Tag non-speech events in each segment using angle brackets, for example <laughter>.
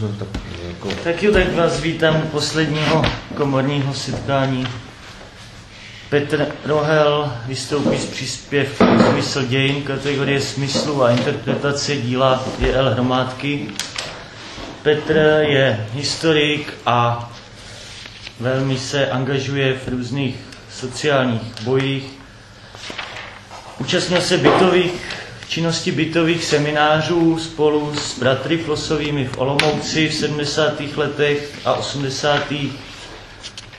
Tak, jako... tak jo, tak vás vítám u posledního komorního setkání. Petr Rohel vystoupí z příspěvku Smysl dějin kategorie smyslu a interpretace díla J.L. Hromádky. Petr je historik a velmi se angažuje v různých sociálních bojích. Účastnil se bytových činnosti bytových seminářů spolu s bratry Flosovými v Olomouci v 70. letech a 80.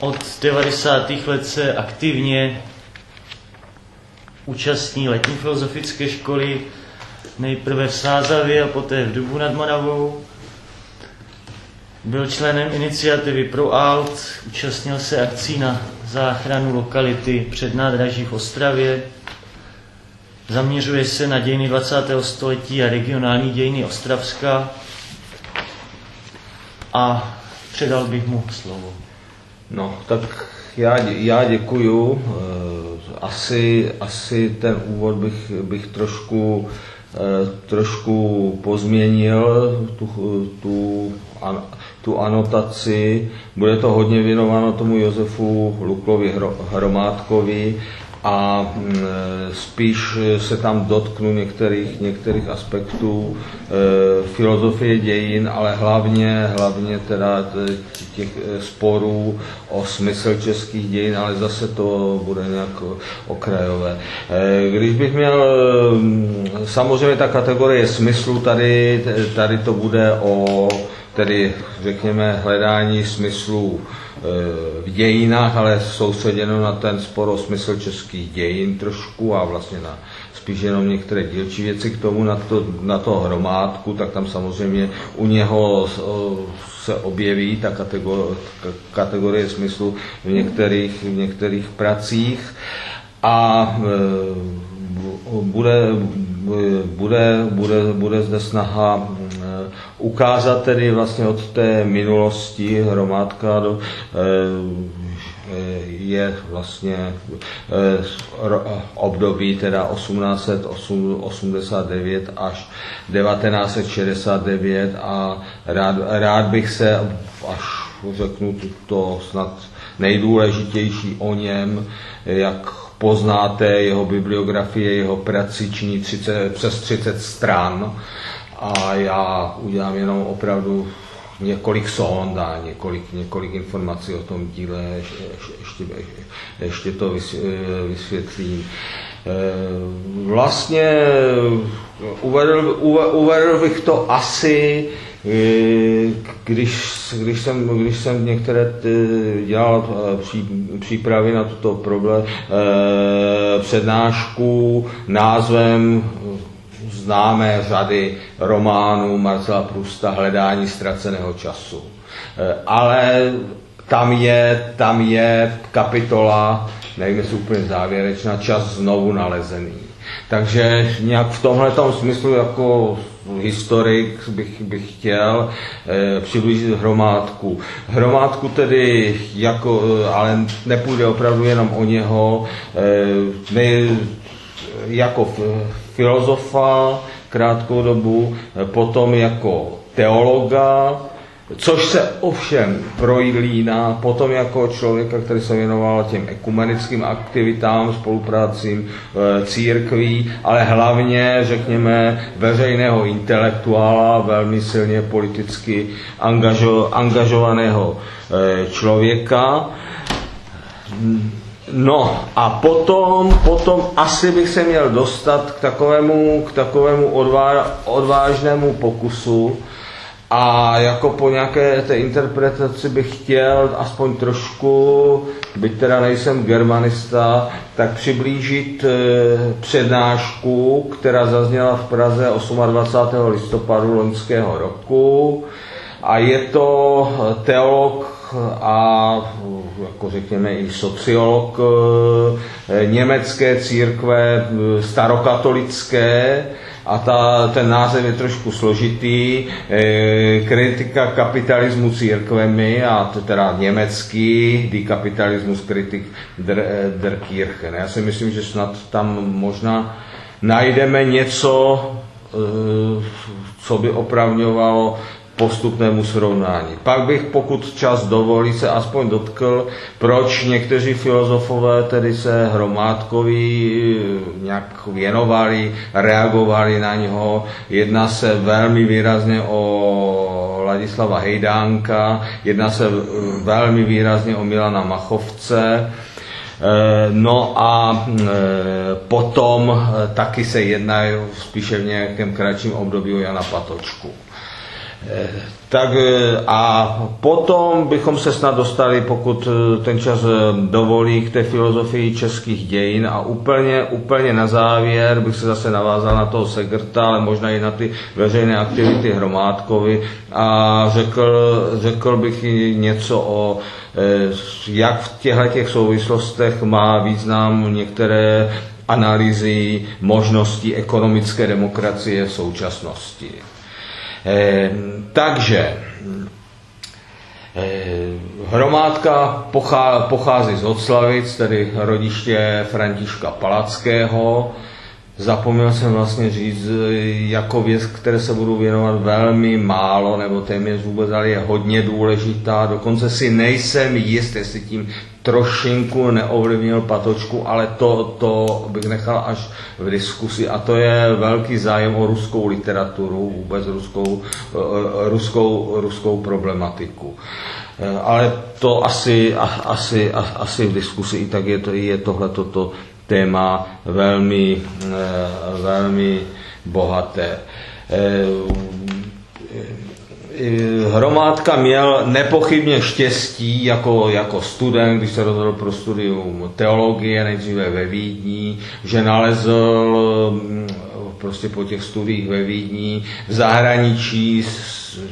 Od 90. let se aktivně účastní letní filozofické školy, nejprve v Sázavě a poté v Dubu nad Moravou. Byl členem iniciativy Pro Alt, účastnil se akcí na záchranu lokality před nádraží v Ostravě, Zaměřuje se na dějiny 20. století a regionální dějiny Ostravska a předal bych mu slovo. No, tak já, já děkuju. Eh, asi, asi ten úvod bych, bych trošku, eh, trošku pozměnil, tu, tu, tu anotaci. Bude to hodně věnováno tomu Josefu Luklovi Hromádkovi a mm, spíš se tam dotknu některých, některých aspektů e, filozofie dějin, ale hlavně, hlavně teda těch e, sporů o smysl českých dějin, ale zase to bude nějak okrajové. E, když bych měl, mm, samozřejmě ta kategorie smyslu, tady, tady to bude o tedy řekněme hledání smyslu v dějinách, ale soustředěno na ten sporo smysl českých dějin trošku a vlastně na spíš jenom některé dílčí věci k tomu, na to, na to hromádku, tak tam samozřejmě u něho se objeví ta kategorie, kategorie smyslu v některých, v některých pracích a e, bude, bude, bude, bude zde snaha ukázat tedy vlastně od té minulosti hromádka do, eh, je vlastně eh, období teda 1889 až 1969 a rád, rád bych se, až řeknu to snad nejdůležitější o něm, jak poznáte jeho bibliografie, jeho prací činí 30, přes 30 stran, a já udělám jenom opravdu několik sond a několik, několik informací o tom díle, ještě, ještě, to vysvětlím. Eh, vlastně uvedl, uvedl bych to asi, eh, když, když, jsem, když jsem některé dělal eh, přípravy na tuto problém, přednášku názvem známé řady románů Marcela Prusta Hledání ztraceného času. Eh, ale tam je, tam je kapitola, nevím, jestli úplně závěrečná, čas znovu nalezený. Takže nějak v tomhle smyslu jako historik bych, bych chtěl e, přiblížit hromádku. Hromádku tedy, jako, eh, ale nepůjde opravdu jenom o něho, e, ne, jako filozofa krátkou dobu, potom jako teologa, což se ovšem projlíná potom jako člověka, který se věnoval těm ekumenickým aktivitám, spolupracím e, církví, ale hlavně, řekněme, veřejného intelektuála, velmi silně politicky angažo, angažovaného e, člověka No a potom, potom asi bych se měl dostat k takovému, k takovému odvá, odvážnému pokusu a jako po nějaké té interpretaci bych chtěl aspoň trošku, byť teda nejsem germanista, tak přiblížit e, přednášku, která zazněla v Praze 28. listopadu loňského roku a je to teolog a jako řekněme i sociolog eh, německé církve eh, starokatolické a ta, ten název je trošku složitý, e, kritika kapitalismu církvemi a to teda německý, die kapitalismus kritik der, der Kirche. Já si myslím, že snad tam možná najdeme něco, e, co by opravňovalo postupnému srovnání. Pak bych, pokud čas dovolí, se aspoň dotkl, proč někteří filozofové tedy se Hromádkovi nějak věnovali, reagovali na něho. Jedná se velmi výrazně o Ladislava Hejdánka, jedná se velmi výrazně o Milana Machovce, Eh, no a eh, potom eh, taky se jedná spíše v nějakém kratším období o Jana Patočku. Tak a potom bychom se snad dostali, pokud ten čas dovolí, k té filozofii českých dějin a úplně, úplně na závěr bych se zase navázal na toho Segrta, ale možná i na ty veřejné aktivity Hromádkovi a řekl, řekl bych i něco o jak v těchto těch souvislostech má význam některé analýzy možností ekonomické demokracie v současnosti. Eh, takže eh, Hromádka pochází z Oclavic, tedy rodiště Františka Palackého, Zapomněl jsem vlastně říct jako věc, které se budu věnovat velmi málo, nebo téměř vůbec, ale je hodně důležitá. Dokonce si nejsem jist, jestli tím trošinku neovlivnil patočku, ale to, to bych nechal až v diskusi. A to je velký zájem o ruskou literaturu, vůbec ruskou, eh, ruskou, ruskou problematiku. Eh, ale to asi, asi, asi v diskusi i tak je, to, je tohle toto téma velmi, velmi bohaté. Hromádka měl nepochybně štěstí jako, jako student, když se rozhodl pro studium teologie, nejdříve ve Vídni, že nalezl mm, prostě po těch studiích ve Vídni v zahraničí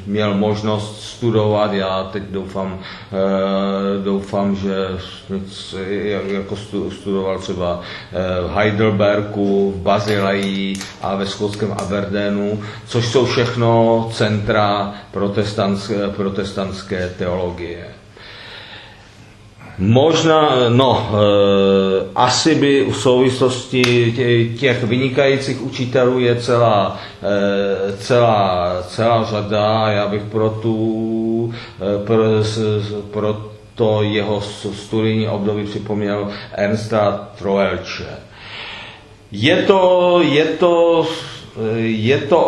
měl možnost studovat. Já teď doufám, eh, doufám že jako studoval třeba eh, v Heidelbergu, v Bazileji a ve skotském Aberdeenu, což jsou všechno centra protestantské, protestantské teologie. Možná, no, e, asi by v souvislosti těch vynikajících učitelů je celá, e, celá, celá řada. Já bych pro, tu, e, pro, pro to jeho studijní období připomněl Ernsta Troelče. Je to, je to je to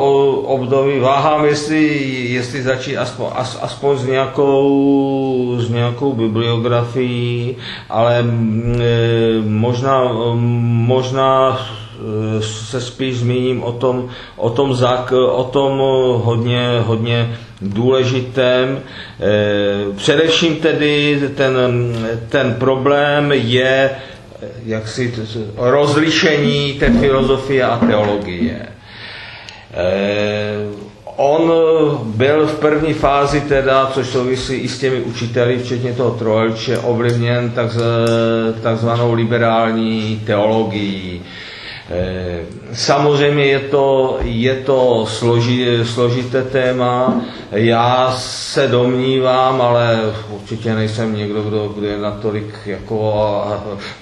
období, váhám, jestli, jestli začít aspoň, as, aspoň s, nějakou, s nějakou bibliografií, ale mm, e, možná, možná e, se spíš zmíním o tom, o tom, zak, o tom hodně, hodně důležitém. Především tedy ten, ten problém je jaksi rozlišení té filozofie a teologie. Eh, on byl v první fázi teda, což souvisí i s těmi učiteli, včetně toho Troelče, ovlivněn takzvanou liberální teologií. Eh, samozřejmě je to, je to složi, složité téma. Já se domnívám, ale určitě nejsem někdo, kdo, kdo je natolik jako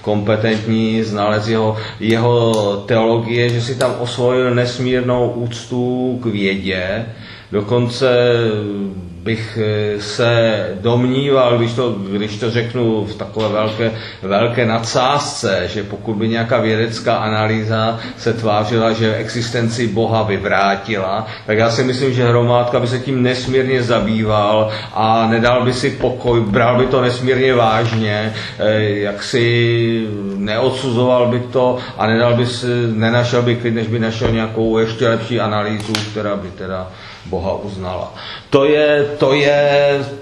kompetentní znalec jeho, jeho teologie, že si tam osvojil nesmírnou úctu k vědě, dokonce bych eh, se domníval, když to, když to řeknu v takové velké, velké nadsázce, že pokud by nějaká vědecká analýza se tvářila, že existenci Boha vyvrátila, tak já si myslím, že hromádka by se tím nesmírně zabýval a nedal by si pokoj, bral by to nesmírně vážně, eh, jak si neodsuzoval by to a nedal by si, nenašel by klid, než by našel nějakou ještě lepší analýzu, která by teda Boha uznala. To je, to je,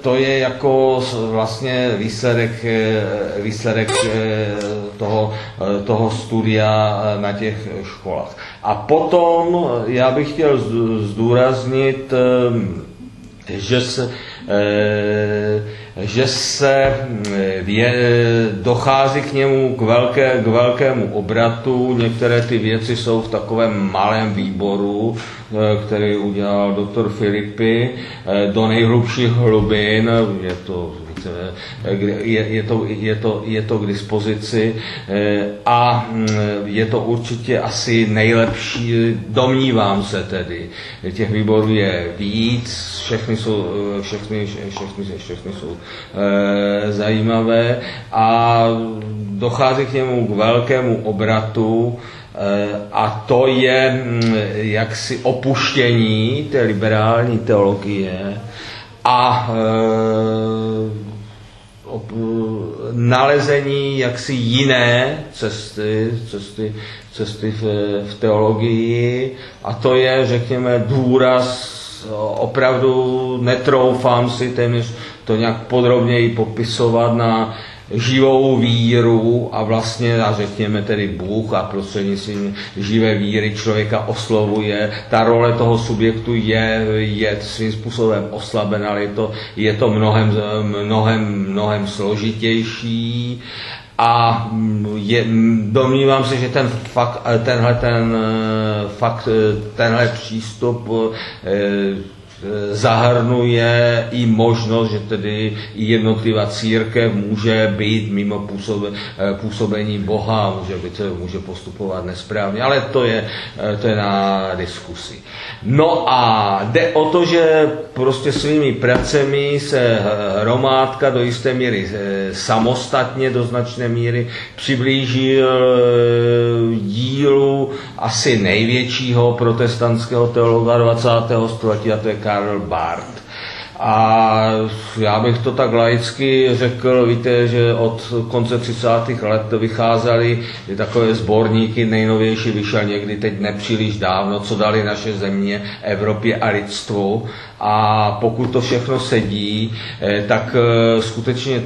to je jako vlastně výsledek, eh, výsledek eh, toho, eh, toho studia na těch školách. A potom já bych chtěl zdůraznit, že se, že se vě, dochází k němu k, velké, k velkému obratu. Některé ty věci jsou v takovém malém výboru, eh, který udělal doktor Filipy eh, do nejhlubších hlubin. Je to je, je, to, je, to, je to k dispozici a mm, je to určitě asi nejlepší, domnívám se tedy. Těch výborů je víc, všechny jsou, všechny, všechny, všechny jsou zajímavé a dochází k němu k velkému obratu, Eh, a to je mm, jaksi opuštění té liberální teologie a eh, nalezení jaksi jiné cesty, cesty, cesty v, v teologii a to je, řekněme, důraz opravdu netroufám si téměř to nějak podrobněji popisovat na živou víru a vlastně, a řekněme tedy Bůh a prostřednictvím živé víry člověka oslovuje. Ta role toho subjektu je, je svým způsobem oslabená, ale je to, je to mnohem, mnohem, mnohem složitější a je, domnívám se, že ten fakt, tenhle, ten, fakt, tenhle přístup Eh, zahrnuje i možnost, že tedy i jednotlivá církev může být mimo eh, působení Boha, může, být, může postupovat nesprávně, ale to je, to je na diskusi. No a jde o to, že prostě svými pracemi se hromádka do jisté míry samostatně, do značné míry přiblížil dílu asi největšího protestantského teologa 20. století, a to je Karl Barth. A já bych to tak laicky řekl, víte, že od konce 30. let vycházely takové sborníky, nejnovější vyšel někdy teď nepříliš dávno, co dali naše země, Evropě a lidstvu. A pokud to všechno sedí, eh, tak eh, skutečně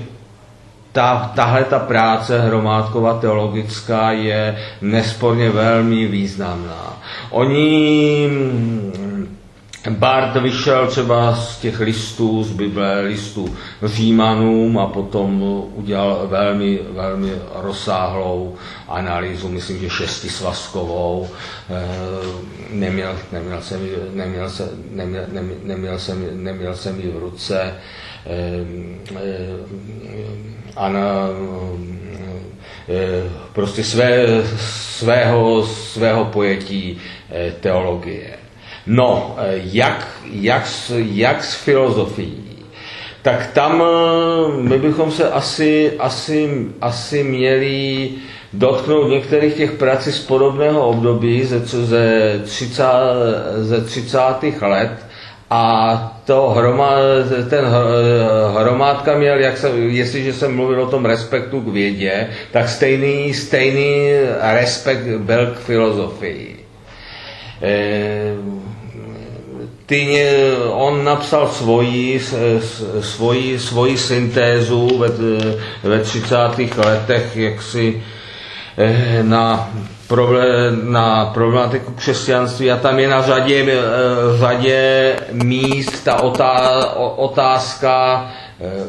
ta, tahle ta práce hromádková teologická je nesporně velmi významná. Oni Bart vyšel třeba z těch listů, z Bible, listů Římanům a potom udělal velmi, velmi rozsáhlou analýzu, myslím, že šestisvazkovou. Eh, neměl, neměl, jsem, neměl, neměl, neměl, neměl, jsem, neměl jsem ji v ruce. Eh, eh, a na, prostě své, svého, svého pojetí teologie. No, eh, jak, jak, jak s filozofií? Tak tam eh, my bychom se asi, asi, asi měli dotknout některých těch prací z podobného období ze, ze, 30, ze 30. let a to hroma, ten hromádka měl, jak se, jestliže jsem mluvil o tom respektu k vědě, tak stejný, stejný respekt byl k filozofii. E, ty, on napsal svoji, svoji, svoji syntézu ve, ve 30. letech, jak si eh, na, na problematiku křesťanství a tam je na řadě, eh, řadě míst ta otázka eh,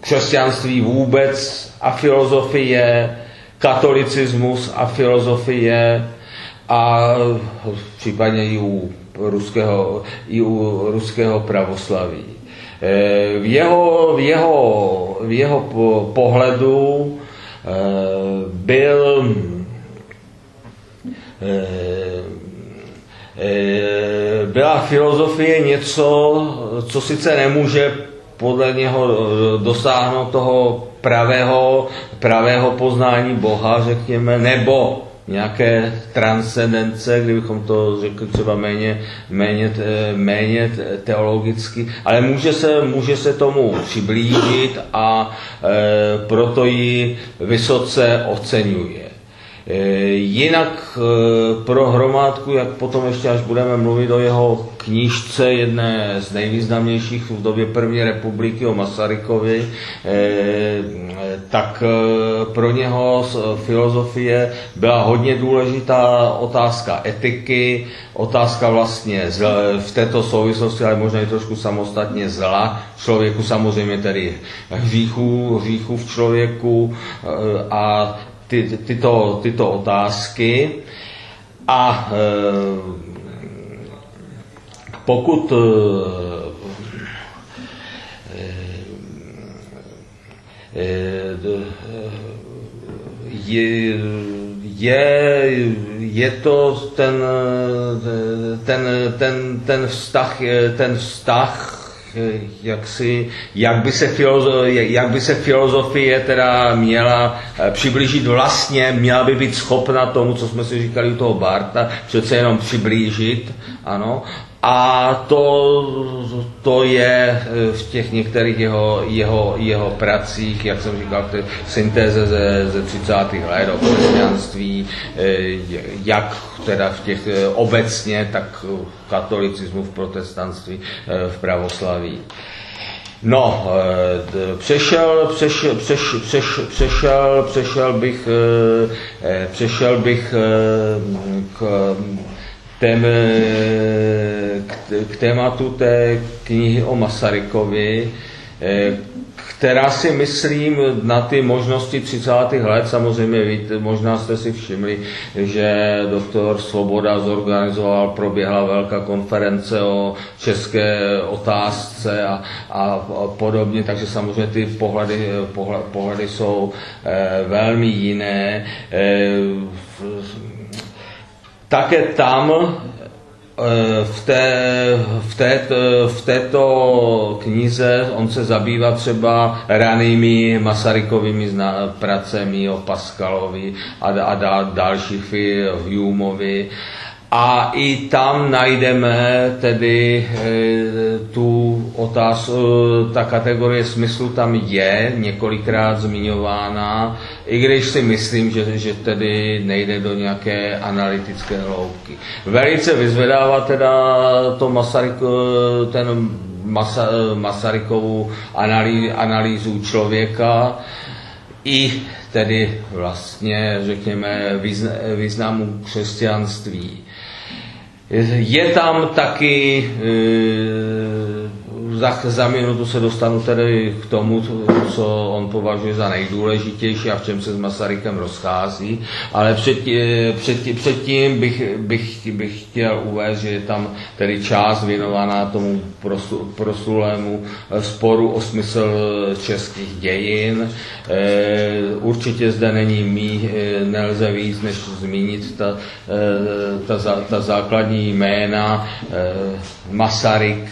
křesťanství vůbec a filozofie, katolicismus a filozofie, a případně i u ruského, i u ruského pravoslaví. E, v jeho, v jeho, v jeho pohledu e, byl e, byla filozofie něco, co sice nemůže podle něho dosáhnout toho pravého, pravého poznání Boha, řekněme, nebo nějaké transcendence, kdybychom to řekli třeba méně, méně, méně teologicky, ale může se, může se tomu přiblížit a e, proto ji vysoce oceňuje. Eh, jinak eh, pro hromádku, jak potom ještě až budeme mluvit o jeho knížce, jedné z nejvýznamnějších v době první republiky o Masarykovi, eh, tak pro něho filozofie byla hodně důležitá otázka etiky, otázka vlastně v této souvislosti, ale možná i trošku samostatně zla člověku, samozřejmě tedy hříchů, hříchů v člověku a ty, tyto, tyto otázky. A e, pokud e, e, je, je, je to ten, ten, ten, ten vztah, ten vztah jak, si, jak, by se filozo, jak by se filozofie teda měla eh, přiblížit vlastně, měla by být schopna tomu, co jsme si říkali u toho Barta, přece jenom přiblížit, ano, a to, to je eh, v těch některých jeho, jeho, jeho pracích, jak jsem říkal, té syntéze ze, ze 30. let o křesťanství, eh, jak teda v těch eh, obecně, tak v katolicismu, v protestantství, v pravoslaví. No, přešel, přešel, přešel, přešel, přešel bych, přešel bych k tém, k tématu té knihy o Masarykovi, eh, která si myslím na ty možnosti 30. let, samozřejmě víte, možná jste si všimli, že doktor Svoboda zorganizoval, proběhla velká konference o české otázce a, a podobně, takže samozřejmě ty pohledy, pohledy, pohledy jsou eh, velmi jiné. Eh, také tam eh, v, té, v, té, v této knize on se zabývá třeba ranými Masarykovými pracemi o Pascalovi a, a dal, dalších Humeovi. A i tam najdeme tedy e, tu otázku, e, ta kategorie smyslu tam je několikrát zmiňována, i když si myslím, že, že tedy nejde do nějaké analytické hloubky. Velice vyzvedává teda to Masaryk, ten Masa, Masarykovu analý, analýzu člověka, i tedy vlastně, řekněme, významu křesťanství. Je tam taky, e, za, za minutu se dostanu tedy k tomu, co on považuje za nejdůležitější a v čem se s Masarykem rozchází, ale před, před, předtím bych, bych, bych chtěl uvést, že je tam tedy část věnovaná tomu proslulému sporu o smysl českých dějin. Určitě zde není e, nelze víc, než zmínit ta, ta, ta základní jména eh, Masaryk,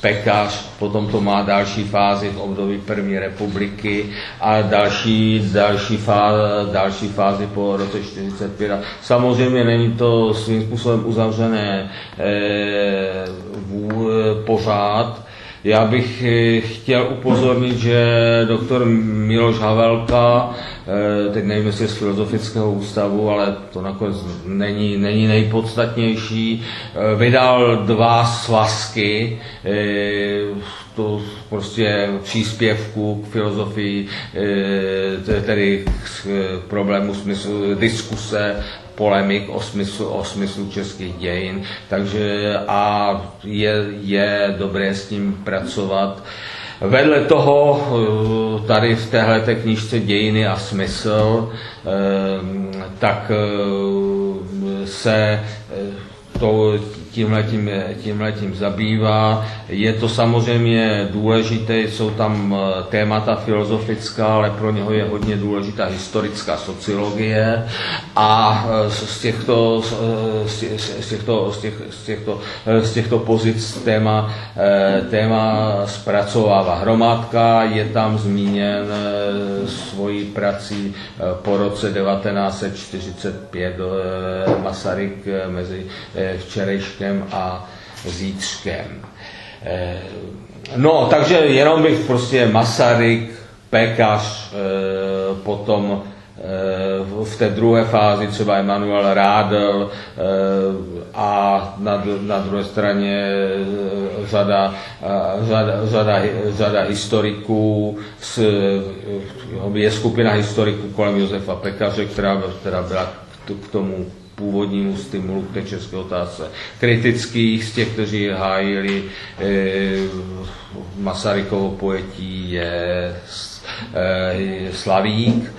Pekař, potom to má další fázi v období první republiky a další, další, fáze, další fázi po roce 45. Samozřejmě není to svým způsobem uzavřené eh, v, pořád, já bych eh, chtěl upozornit, že doktor Miloš Havelka, eh, teď nevím, jestli z Filozofického ústavu, ale to nakonec není, není nejpodstatnější, eh, vydal dva svazky, to prostě příspěvku k filozofii, tedy k problému smyslu diskuse polemik o smyslu, o smyslu českých dějin, takže a je, je dobré s tím pracovat. Vedle toho eh, tady v téhle knižce Dějiny a smysl, eh, tak eh, se to tímhletím, tímhletím zabývá. Je to samozřejmě důležité, jsou tam eh, témata filozofická, ale pro něho je hodně důležitá historická sociologie a eh, z těchto, eh, z těchto, z těch, z těchto, z těchto pozic téma, téma zpracovává hromádka, je tam zmíněn svojí prací po roce 1945 Masaryk mezi včerejškem dneškem a zítřkem. Eh, no, takže jenom bych prostě Masaryk, Pekař, eh, potom eh, v té druhé fázi třeba Emanuel Rádl a na, na druhé straně řada, řada, řada, řada historiků, je skupina historiků kolem Josefa Pekaře, která, která byla k tomu původnímu stimulu k té české otázce. Kritických z těch, kteří hájili e, Masarykovo pojetí je e, Slavík.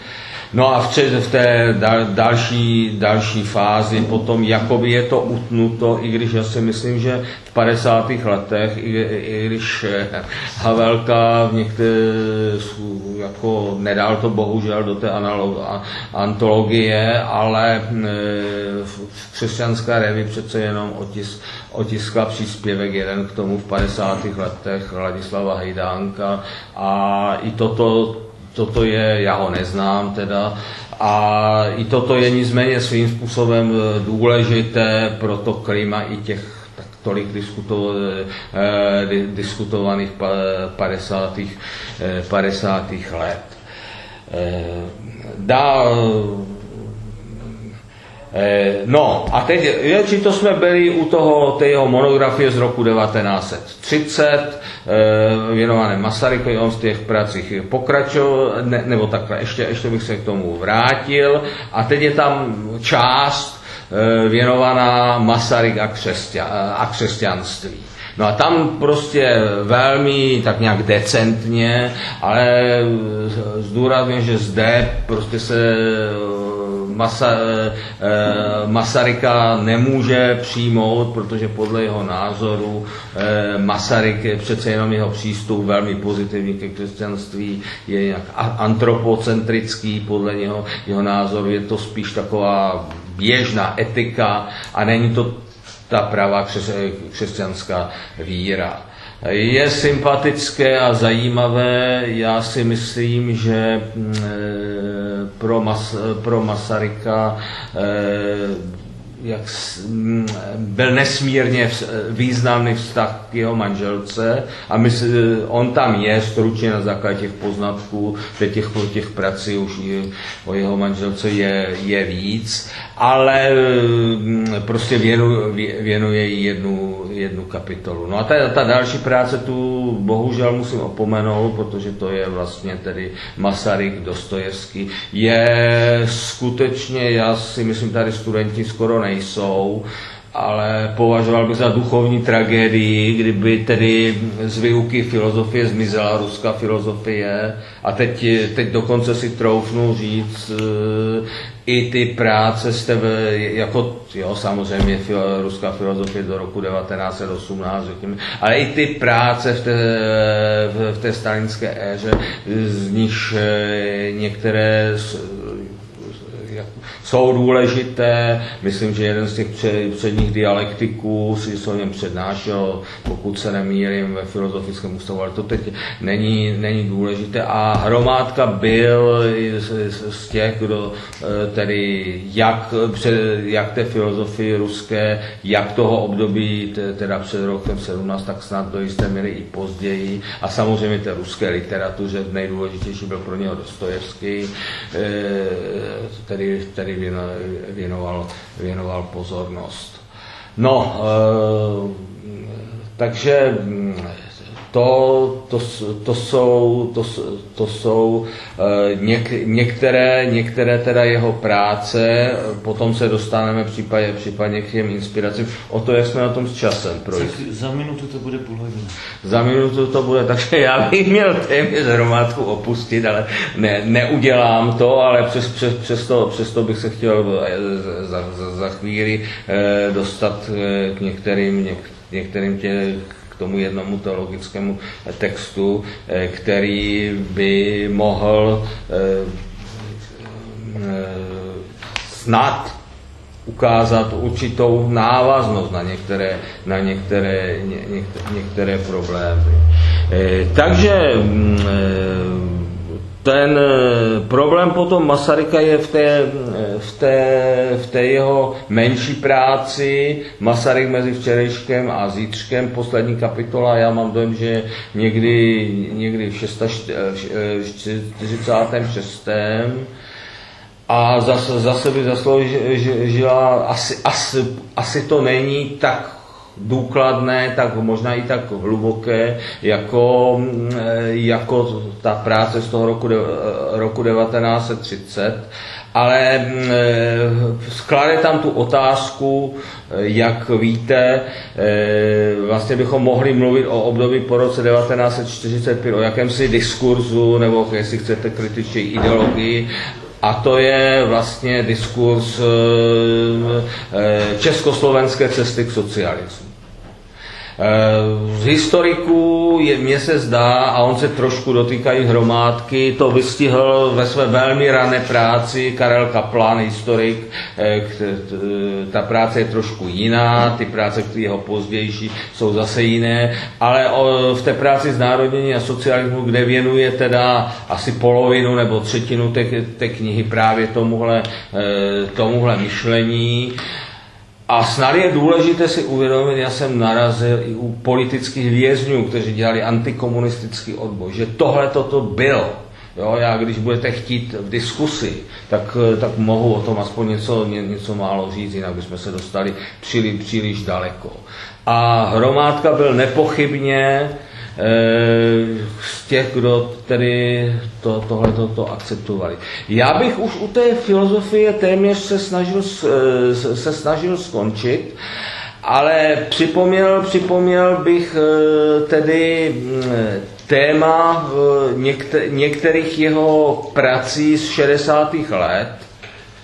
No a v, v té další, další fázi potom jakoby je to utnuto, i když já si myslím, že v 50. letech, i, i když <laughs> Havelka v některé, jako nedal to bohužel do té analog, antologie, ale v křesťanské revy přece jenom otisk, otiskla příspěvek jeden k tomu v 50. letech Ladislava Hejdánka a i toto toto je, já ho neznám teda, a i toto je nicméně svým způsobem eh, důležité pro to klima i těch tak tolik diskuto, eh, diskutovaných 50. 50. Eh, let. Eh, Eh, no a teď, či to jsme byli u toho, té jeho monografie z roku 1930, eh, věnované Masarykovi, on z těch pracích pokračoval, ne, nebo takhle, ještě, ještě bych se k tomu vrátil. A teď je tam část eh, věnovaná Masaryk a, křesťan, a křesťanství. No a tam prostě velmi tak nějak decentně, ale zdůrazně, že zde prostě se Masa, eh, Masaryka nemůže přijmout, protože podle jeho názoru eh, Masaryk je přece jenom jeho přístup velmi pozitivní ke křesťanství, je nějak antropocentrický, podle něho, jeho názoru je to spíš taková běžná etika a není to ta pravá křesťanská víra je sympatické a zajímavé. Já si myslím, že mm, eh, pro, Mas, pro Masaryka eh, jak byl nesmírně významný vztah k jeho manželce a mysl, on tam je stručně na základě těch poznatků, těch, těch prací už je, o jeho manželce je, je víc, ale prostě věnuje, věnuje jí jednu, jednu kapitolu. No a ta, ta další práce tu bohužel musím opomenout, protože to je vlastně tedy Masaryk, Dostojevský. Je skutečně, já si myslím, tady studenti skoro ne nejsou, ale považoval bych za duchovní tragédii, kdyby tedy z výuky filozofie zmizela ruská filozofie. A teď, teď dokonce si troufnu říct, eh, i ty práce jste, jako, jo, samozřejmě filo, ruská filozofie do roku 1918, řekněme, ale i ty práce v té, v, té stalinské éře, z nich eh, některé jsou důležité. Myslím, že jeden z těch předních dialektiků si se o něm přednášel, pokud se nemýlím, ve Filozofickém ústavu, ale to teď není, není důležité. A hromádka byl z, těch, kdo eh, tedy jak, před, jak té filozofii ruské, jak toho období, teda před rokem 17, tak snad do jisté míry i později. A samozřejmě té ruské literatuře nejdůležitější byl pro něho Dostojevský, eh, tedy, tedy věnoval, věnoval pozornost. No, e, takže to, to, to jsou, to, to jsou eh, něk, některé, některé teda jeho práce, potom se dostaneme případně, případně k těm inspiracím. O to, jak jsme na tom s časem. Projít. Za minutu to bude půl hodiny. Za minutu to bude, takže já bych měl téměř hromádku opustit, ale ne, neudělám to, ale přes, přes, přesto, přesto bych se chtěl eh, za, za, za chvíli eh, dostat k některým, něk, některým těch tomu jednomu teologickému textu, eh, který by mohl eh, eh, snad ukázat určitou návaznost na některé, na některé, ně, některé problémy. Takže mm, ten eh, problém potom Masaryka je v té, eh, v té, v té jeho menší práci Masaryk mezi včerejškem a zítřkem, poslední kapitola, já mám dojem, že někdy, někdy v 46. Eh, a zase, zase by zasloužila, asi, asi, asi to není tak důkladné, tak možná i tak hluboké, jako, mm, jako ta práce z toho roku, roku 1930, ale mm, sklade tam tu otázku, jak víte, eh, vlastně bychom mohli mluvit o období po roce 1945, o jakémsi diskurzu, nebo jestli chcete kritičtěji ideologii, a to je vlastně diskurs československé cesty k socialismu. Eh, z historiků je, mně se zdá, a on se trošku dotýkají hromádky, to vystihl ve své velmi rané práci Karel Kaplan, historik. Eh, ta práce je trošku jiná, ty práce, které jeho pozdější, jsou zase jiné, ale v té práci znárodnění a socialismu, kde věnuje teda asi polovinu nebo třetinu té, té knihy právě tomuhle, eh, tomuhle myšlení, a snad je důležité si uvědomit, já jsem narazil i u politických vězňů, kteří dělali antikomunistický odboj, že tohle toto bylo. Jo, já když budete chtít v diskusi, tak, tak mohu o tom aspoň něco, něco málo říct, jinak bychom se dostali příliš, příliš daleko. A hromádka byl nepochybně z těch, kdo tedy to, tohle to akceptovali. Já bych už u té filozofie téměř se snažil, eh, se snažil skončit, ale připomněl, připomněl bych eh, tedy mm, téma některých jeho prací z 60. let,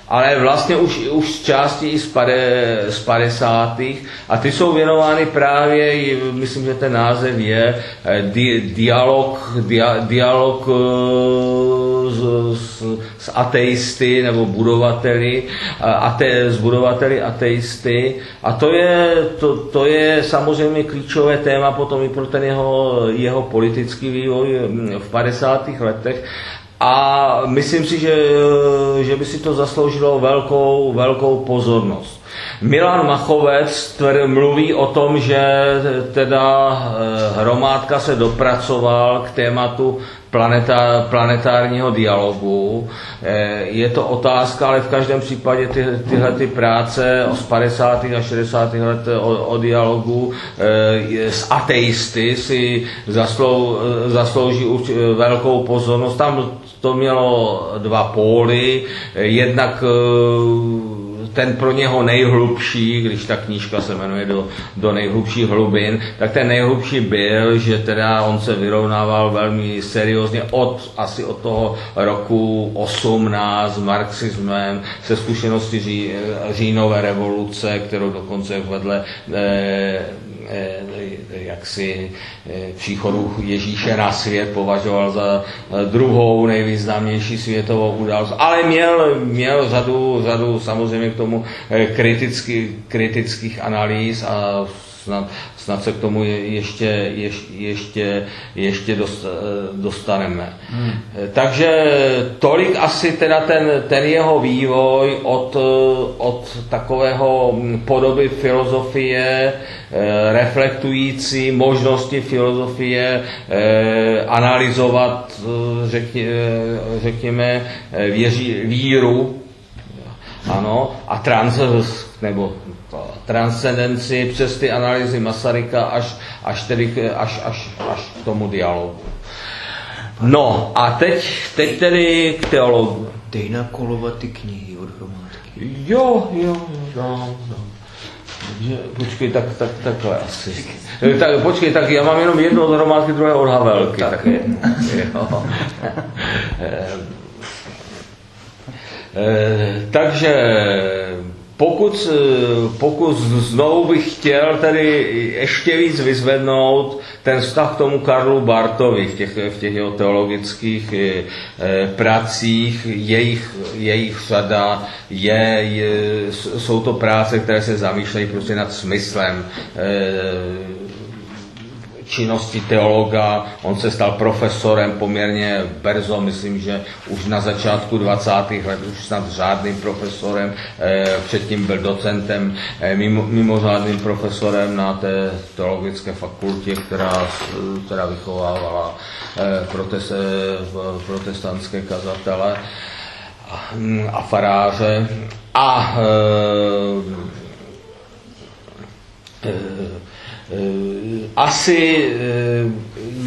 ale vlastně už, už z části i z, pade, z 50. a ty jsou věnovány právě, myslím, že ten název je eh, di, dialog, dia, dialog s, s, s ateisty nebo budovateli, ate, s budovateli ateisty a to je, to, to je samozřejmě klíčové téma potom i pro ten jeho, jeho politický vývoj hm, v 50. letech a myslím si, že, že by si to zasloužilo velkou, velkou pozornost. Milan Machovec mluví o tom, že teda eh, hromádka se dopracoval k tématu planeta, planetárního dialogu. Eh, je to otázka, ale v každém případě ty, tyhle ty práce z 50. a 60. let o, o dialogu eh, s ateisty si zaslou, zaslouží velkou pozornost. Tam to mělo dva póly. Jednak eh, ten pro něho nejhlubší, když ta knížka se jmenuje do, do nejhlubších hlubin, tak ten nejhlubší byl, že teda on se vyrovnával velmi seriózně od asi od toho roku 18 s marxismem, se zkušenosti ří, říjnové revoluce, kterou dokonce vedle eh, jaksi eh, příchodu Ježíše na svět považoval za eh, druhou nejvýznamnější světovou událost, ale měl, měl řadu, řadu samozřejmě k tomu kritický, kritických analýz a snad, snad se k tomu ještě, ještě, ještě, ještě dostaneme. Hmm. Takže tolik asi teda ten, ten jeho vývoj od, od takového podoby filozofie, eh, reflektující možnosti filozofie, eh, analyzovat, eh, řekně, řekněme, věří, víru, ano, a trans, nebo transcendenci přes ty analýzy Masaryka až, až, tedy, až, až, až k tomu dialogu. No a teď, teď tedy k teologu. Dej na kolovat ty knihy od hromádky. Jo, jo, jo. jo. Počkej, tak, tak, takhle asi. Tak, počkej, tak já mám jenom jedno od hromádky, druhé od Havelky. Tak, tak je. jo. <laughs> e, takže pokud, eh, pokud znovu bych chtěl tady ještě víc vyzvednout ten vztah k tomu Karlu Bartovi v těch, v těch jeho teologických eh, eh, pracích, jejich, jejich sada je, je, jsou to práce, které se zamýšlejí prostě nad smyslem činnosti teologa. On se stal profesorem poměrně brzo, myslím, že už na začátku 20. let, už snad řádným profesorem, eh, předtím byl docentem, eh, mimo, mimořádným profesorem na té teologické fakultě, která, která vychovávala eh, protest, protestantské kazatele a faráře. A asi eh,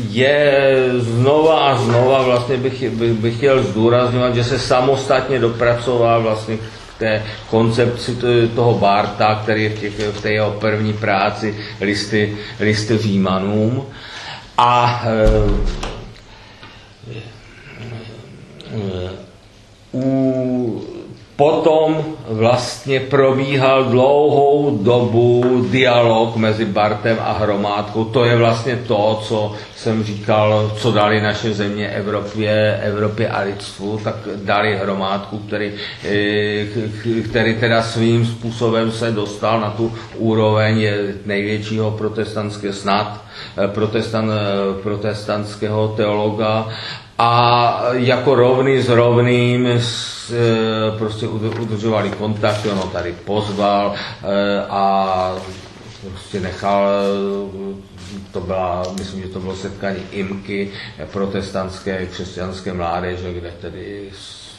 je znova a znova vlastně bych, bych, bych chtěl zdůrazňovat, že se samostatně dopracoval vlastně k té koncepci toho Barta, který je v, těch, v té jeho první práci listy, listy Římanům. A e, u potom vlastně probíhal dlouhou dobu dialog mezi Bartem a hromádkou. To je vlastně to, co jsem říkal, co dali naše země Evropě, Evropě a lidstvu, tak dali hromádku, který, eh, který teda svým způsobem se dostal na tu úroveň největšího protestantského snad, eh, protestant, eh, protestantského teologa a jako rovný s rovným s, prostě udržovali kontakt, on ho tady pozval a prostě nechal to byla, myslím, že to bylo setkání IMKY, protestantské křesťanské mládeže, kde tedy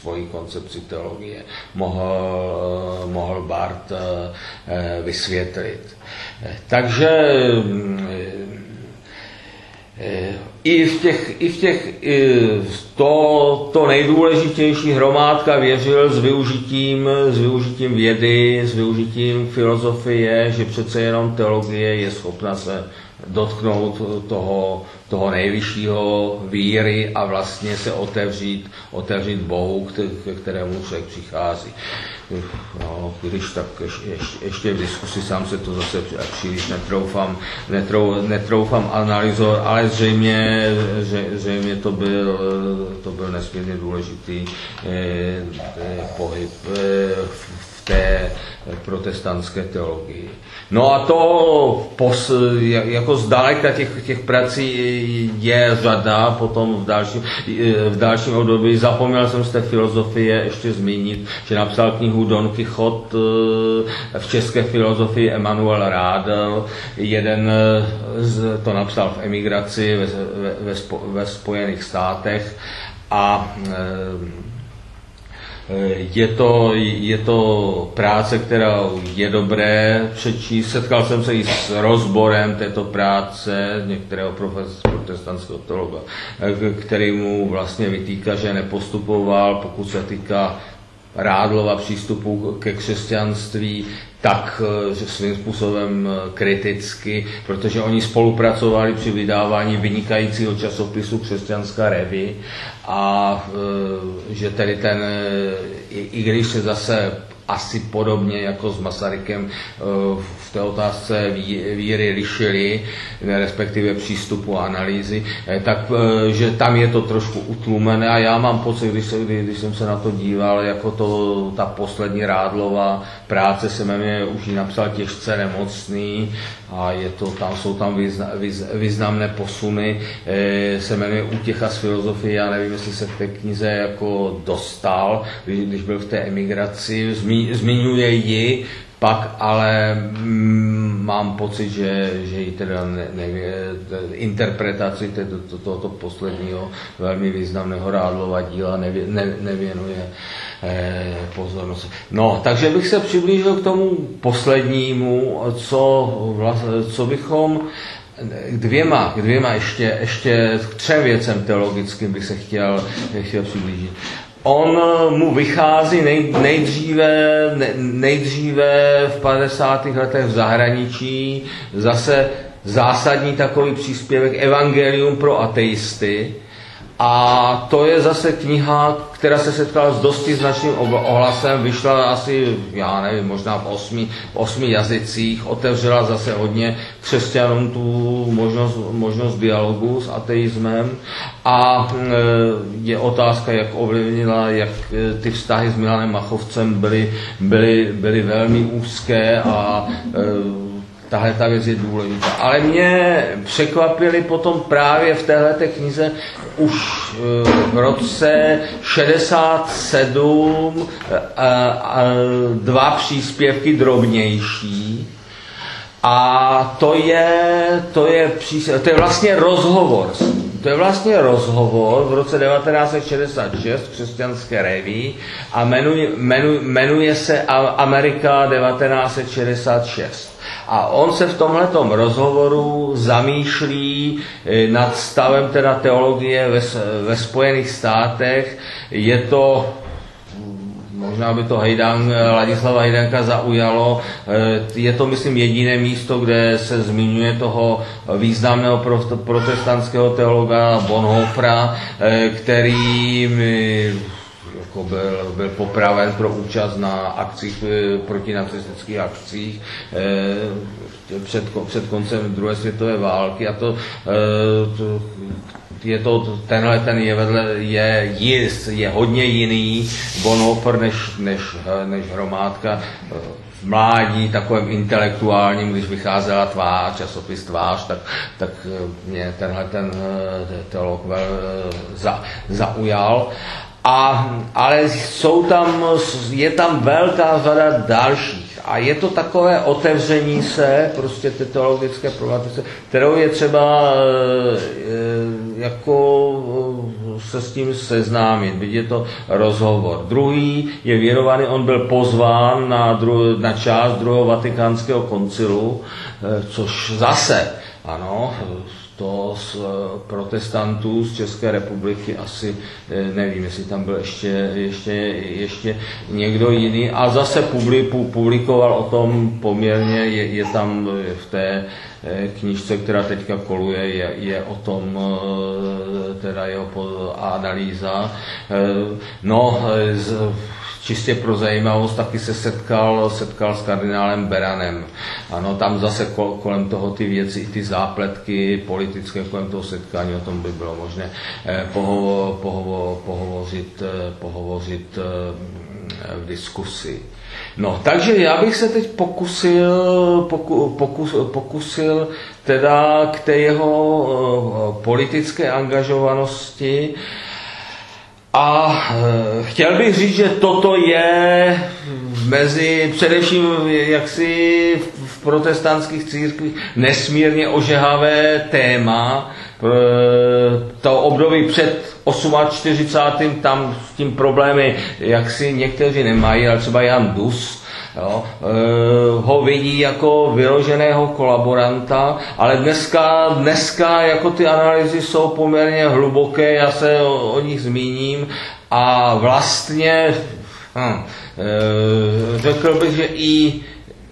svoji koncepci teologie mohl, mohl Bart eh, vysvětlit. Takže eh, i v těch, i v těch to, to nejdůležitější hromádka věřil s využitím, s využitím vědy, s využitím filozofie, že přece jenom teologie je schopna se dotknout toho, toho nejvyššího víry a vlastně se otevřít, otevřít Bohu, ke kterému člověk přichází. No, když tak ještě, ještě v diskusi sám se to zase příliš netroufám, netrou, netroufám analyzovat, ale zřejmě, zřejmě to, byl, to byl nesmírně důležitý eh, pohyb eh, v té protestantské teologii. No a to pos, jako zdaleka těch, těch prací je řada potom v dalším, v dalším období. Zapomněl jsem z té filozofie ještě zmínit, že napsal knihu Don Quixote eh, v české filozofii Emanuel Rádel. Jeden z, to napsal v emigraci ve, ve, ve, ve Spojených státech a Eh, je to, je to práce, která je dobré přečíst. Setkal jsem se i s rozborem této práce některého protestantského teologa, eh, který mu vlastně vytýká, že nepostupoval, pokud se týká Rádlova přístupu ke křesťanství, tak eh, svým způsobem kriticky, protože oni spolupracovali při vydávání vynikajícího časopisu Křesťanská revy a e, že tedy ten, e, i, i když se zase asi podobně jako s Masarykem e, v té otázce víry lišili, respektive přístupu a analýzy, tak že tam je to trošku utlumené. A já mám pocit, když, se, když jsem se na to díval, jako to, ta poslední Rádlova práce se jmenuje, už ji napsal těžce nemocný a je to, tam jsou tam významné posuny, se jmenuje Útěcha z filozofie, já nevím, jestli se v té knize jako dostal, když, byl v té emigraci, zmí, zmiňuje ji, pak ale mm, mám pocit, že, že ji teda ne, ne, interpretaci to, to, tohoto posledního velmi významného Rádlova díla nevě, ne, nevěnuje eh, pozornost. No, takže bych se přiblížil k tomu poslednímu, co, vlast, co bychom k dvěma, k dvěma ještě, ještě k třem věcem teologickým bych se chtěl, chtěl přiblížit. On mu vychází nej, nejdříve, ne, nejdříve v 50. letech v zahraničí zase zásadní takový příspěvek Evangelium pro ateisty, a to je zase kniha, která se setkala s dosti značným ohlasem, vyšla asi, já nevím, možná v osmi, v osmi jazycích, otevřela zase hodně křesťanům tu možnost, možnost dialogu s ateismem. A e, je otázka, jak ovlivnila, jak e, ty vztahy s Milanem Machovcem byly, byly, byly velmi úzké a e, tahle ta věc je důležitá. Ale mě překvapily potom právě v téhle knize už eh, v roce 67 eh, dva příspěvky drobnější. A to je, to je, to je vlastně rozhovor to je vlastně rozhovor v roce 1966 v křesťanské reví a jmenuje, jmenuje, jmenuje se Amerika 1966. A on se v tomhletom rozhovoru zamýšlí eh, nad stavem teda teologie ve, ve Spojených státech. Je to možná by to Hejdan, Ladislava Hejdanka zaujalo. Eh, je to, myslím, jediné místo, kde se zmiňuje toho významného protestantského teologa Bonhofra, eh, který jako byl, byl popraven pro účast na akcích, protinacistických akcích před, před koncem druhé světové války a to, to je to, tenhle ten je vedle, je, je, je hodně jiný Bonhoeffer než, než, než hromádka v mládí, takovém intelektuálním, když vycházela tvář, časopis tvář, tak, tak mě tenhle ten teolog za, zaujal. A, ale jsou tam, je tam velká řada dalších. A je to takové otevření se prostě té teologické problematice, kterou je třeba e, jako se s tím seznámit, je to rozhovor. Druhý je věnovaný, on byl pozván na, dru, na část druhého vatikánského koncilu, e, což zase, ano, to z eh, protestantů z České republiky asi eh, nevím, jestli tam byl ještě, ještě, ještě někdo jiný. A zase publikoval o tom poměrně, je, je tam v té eh, knižce, která teďka koluje, je, je o tom teda jeho analýza. No, z, čistě pro zajímavost taky se setkal, setkal s kardinálem Beranem. Ano, tam zase kolem toho ty věci, ty zápletky politické kolem toho setkání, o tom by bylo možné eh, pohovo, pohovo, pohovořit, eh, pohovořit eh, v diskusi. No, takže já bych se teď pokusil, poku, pokus, pokusil teda k té jeho politické angažovanosti a e, chtěl bych říct, že toto je mezi především jaksi v protestantských církvích nesmírně ožehavé téma. E, to období před 48. tam s tím problémy jaksi někteří nemají, ale třeba Jan Dus, jo, e, ho vidí jako vyloženého kolaboranta, ale dneska, dneska jako ty analýzy jsou poměrně hluboké, já se o, o nich zmíním a vlastně hm, e, řekl bych, že i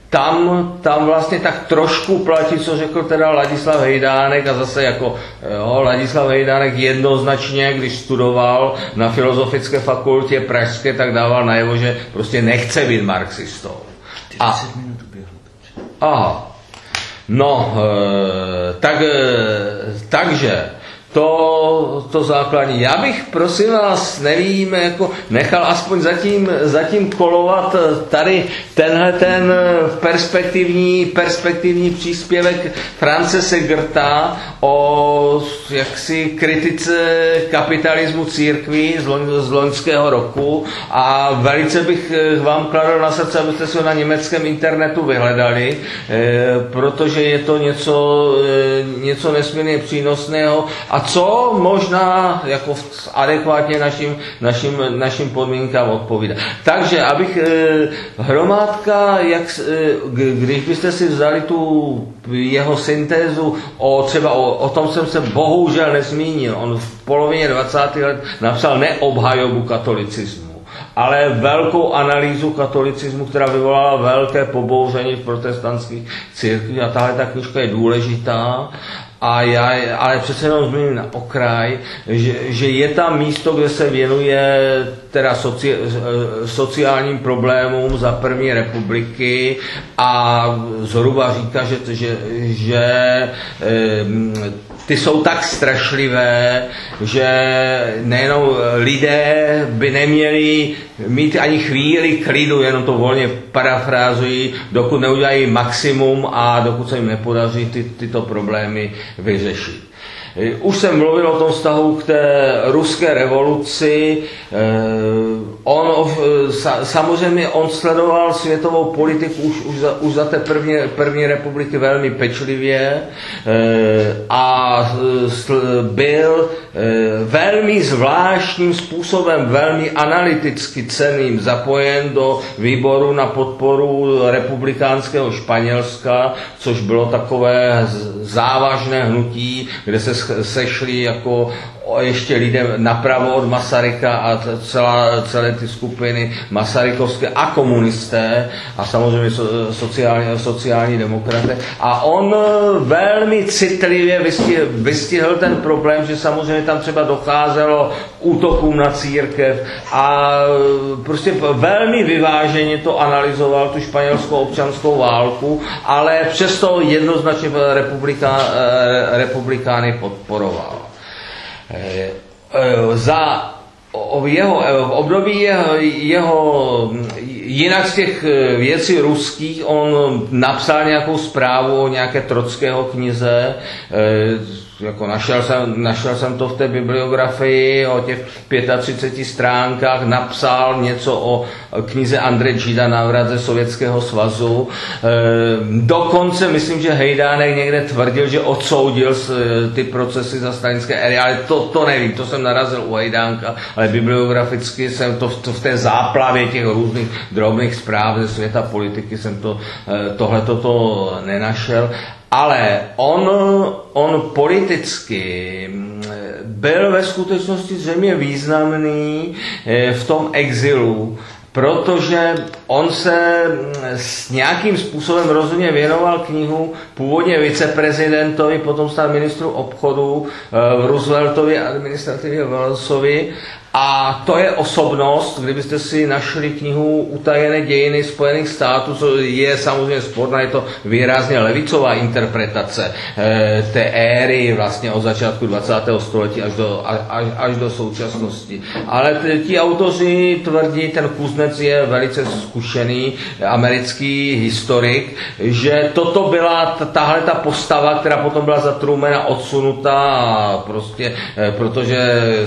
tam, tam vlastně tak trošku platí, co řekl teda Ladislav Hejdánek a zase jako jo, Ladislav Hejdánek jednoznačně, když studoval na Filozofické fakultě Pražské, tak dával najevo, že prostě nechce být marxistou. A, aha. No, e, tak, e, takže to, to základní. Já bych, prosím vás, nevím, jako nechal aspoň zatím, zatím kolovat tady tenhle ten perspektivní, perspektivní příspěvek France Segrta o jaksi kritice kapitalismu církví z, loň, z loňského roku a velice bych vám kladl na srdce, abyste si ho na německém internetu vyhledali, eh, protože je to něco, eh, něco nesmírně přínosného a co možná jako adekvátně našim, našim, našim podmínkám odpovídá. Takže, abych eh, hromádka, jak, eh, když byste si vzali tu jeho syntézu, o, třeba o, o tom jsem se bohužel nezmínil. On v polovině 20. let napsal neobhajobu katolicismu ale velkou analýzu katolicismu, která vyvolala velké pobouření v protestantských církvích a tahle ta knižka je důležitá a já, ale přece jenom zmíním na okraj, že, že je tam místo, kde se věnuje teda soci, sociálním problémům za první republiky a zhruba říká, že, že, že ty jsou tak strašlivé, že nejenom lidé by neměli mít ani chvíli klidu, jenom to volně parafrázují, dokud neudělají maximum a dokud se jim nepodaří ty, tyto problémy vyřešit. Už jsem mluvil o tom vztahu k té ruské revoluci. Eh, on, samozřejmě on sledoval světovou politiku už, už, za, už za té první, první republiky velmi pečlivě eh, a byl eh, velmi zvláštním způsobem, velmi analyticky ceným zapojen do výboru na podporu republikánského Španělska, což bylo takové závažné hnutí, kde se sešli jako ještě lidé napravo od Masaryka a celá, celé ty skupiny masarykovské a komunisté a samozřejmě sociální, sociální demokraté. A on velmi citlivě vystihl, vystihl ten problém, že samozřejmě tam třeba docházelo k útokům na církev a prostě velmi vyváženě to analyzoval, tu španělskou občanskou válku, ale přesto jednoznačně republika, republikány podporoval. Za o jeho, v období jeho, jeho, jinak z těch věcí ruských, on napsal nějakou zprávu o nějaké trockého knize, jako našel, jsem, našel jsem to v té bibliografii o těch 35 stránkách, napsal něco o knize Andrej Žida návrat ze Sovětského svazu. E, dokonce myslím, že Hejdánek někde tvrdil, že odsoudil ty procesy za stalinské éry, ale to, to nevím, to jsem narazil u Hejdánka, ale bibliograficky jsem to, to v té záplavě těch různých drobných zpráv ze světa politiky jsem to, e, tohle toto nenašel ale on, on politicky mm, byl ve skutečnosti zřejmě významný eh, v tom exilu, protože on se mm, s nějakým způsobem rozhodně věnoval knihu původně viceprezidentovi, potom stal ministru obchodu eh, v Rooseveltově administrativě Wellesovi a to je osobnost, kdybyste si našli knihu Utajené dějiny Spojených států, co je samozřejmě sporná, je to výrazně levicová interpretace e, té éry vlastně od začátku 20. století až do, až, až do současnosti. Ale ti autoři tvrdí, ten Kuznec je velice zkušený americký historik, že toto byla tahle ta postava, která potom byla za Trumana odsunutá a prostě, e, protože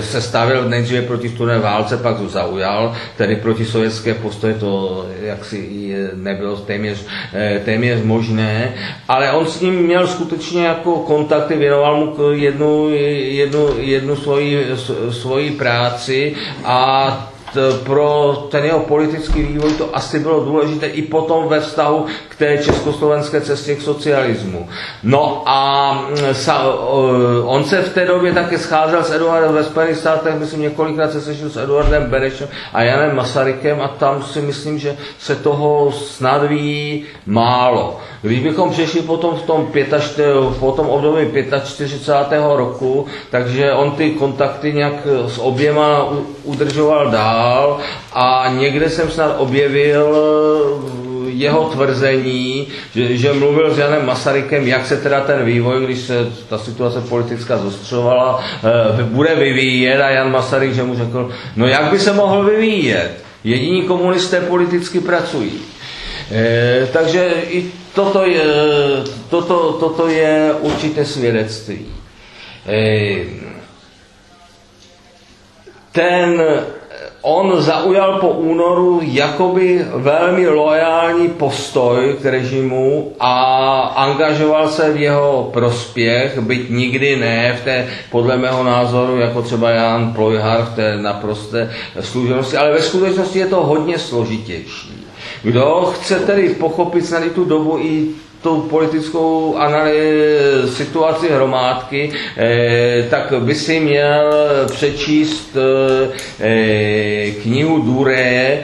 se stavil nejdříve proti studené válce, pak zaujal, tedy proti sovětské postoje to jaksi nebylo téměř, eh, téměř možné, ale on s ním měl skutečně jako kontakty, věnoval mu jednu, jednu, jednu svoji, svoji práci a pro ten jeho politický vývoj to asi bylo důležité i potom ve vztahu k té československé cestě k socialismu. No a mm, sa, on se v té době také scházel s Eduardem ve Spojených státech, myslím několikrát se sešel s Eduardem Benešem a Janem Masarykem a tam si myslím, že se toho snad ví málo. Když bychom přešli potom v tom, 45, v tom období 45. roku, takže on ty kontakty nějak s oběma udržoval dál a někde jsem snad objevil jeho tvrzení, že, že mluvil s Janem Masarykem, jak se teda ten vývoj, když se ta situace politická zostřovala, eh, bude vyvíjet a Jan Masaryk, že mu řekl, no jak by se mohl vyvíjet? Jediní komunisté politicky pracují. E, takže i toto je, toto, toto je určité svědectví. E, ten on zaujal po únoru jakoby velmi loajální postoj k režimu a angažoval se v jeho prospěch, byť nikdy ne v té, podle mého názoru, jako třeba Jan Plojhar v té naprosté služenosti, ale ve skutečnosti je to hodně složitější. Kdo chce tedy pochopit snad i tu dobu i tou politickou situaci hromádky, eh, tak by si měl přečíst eh, knihu Duré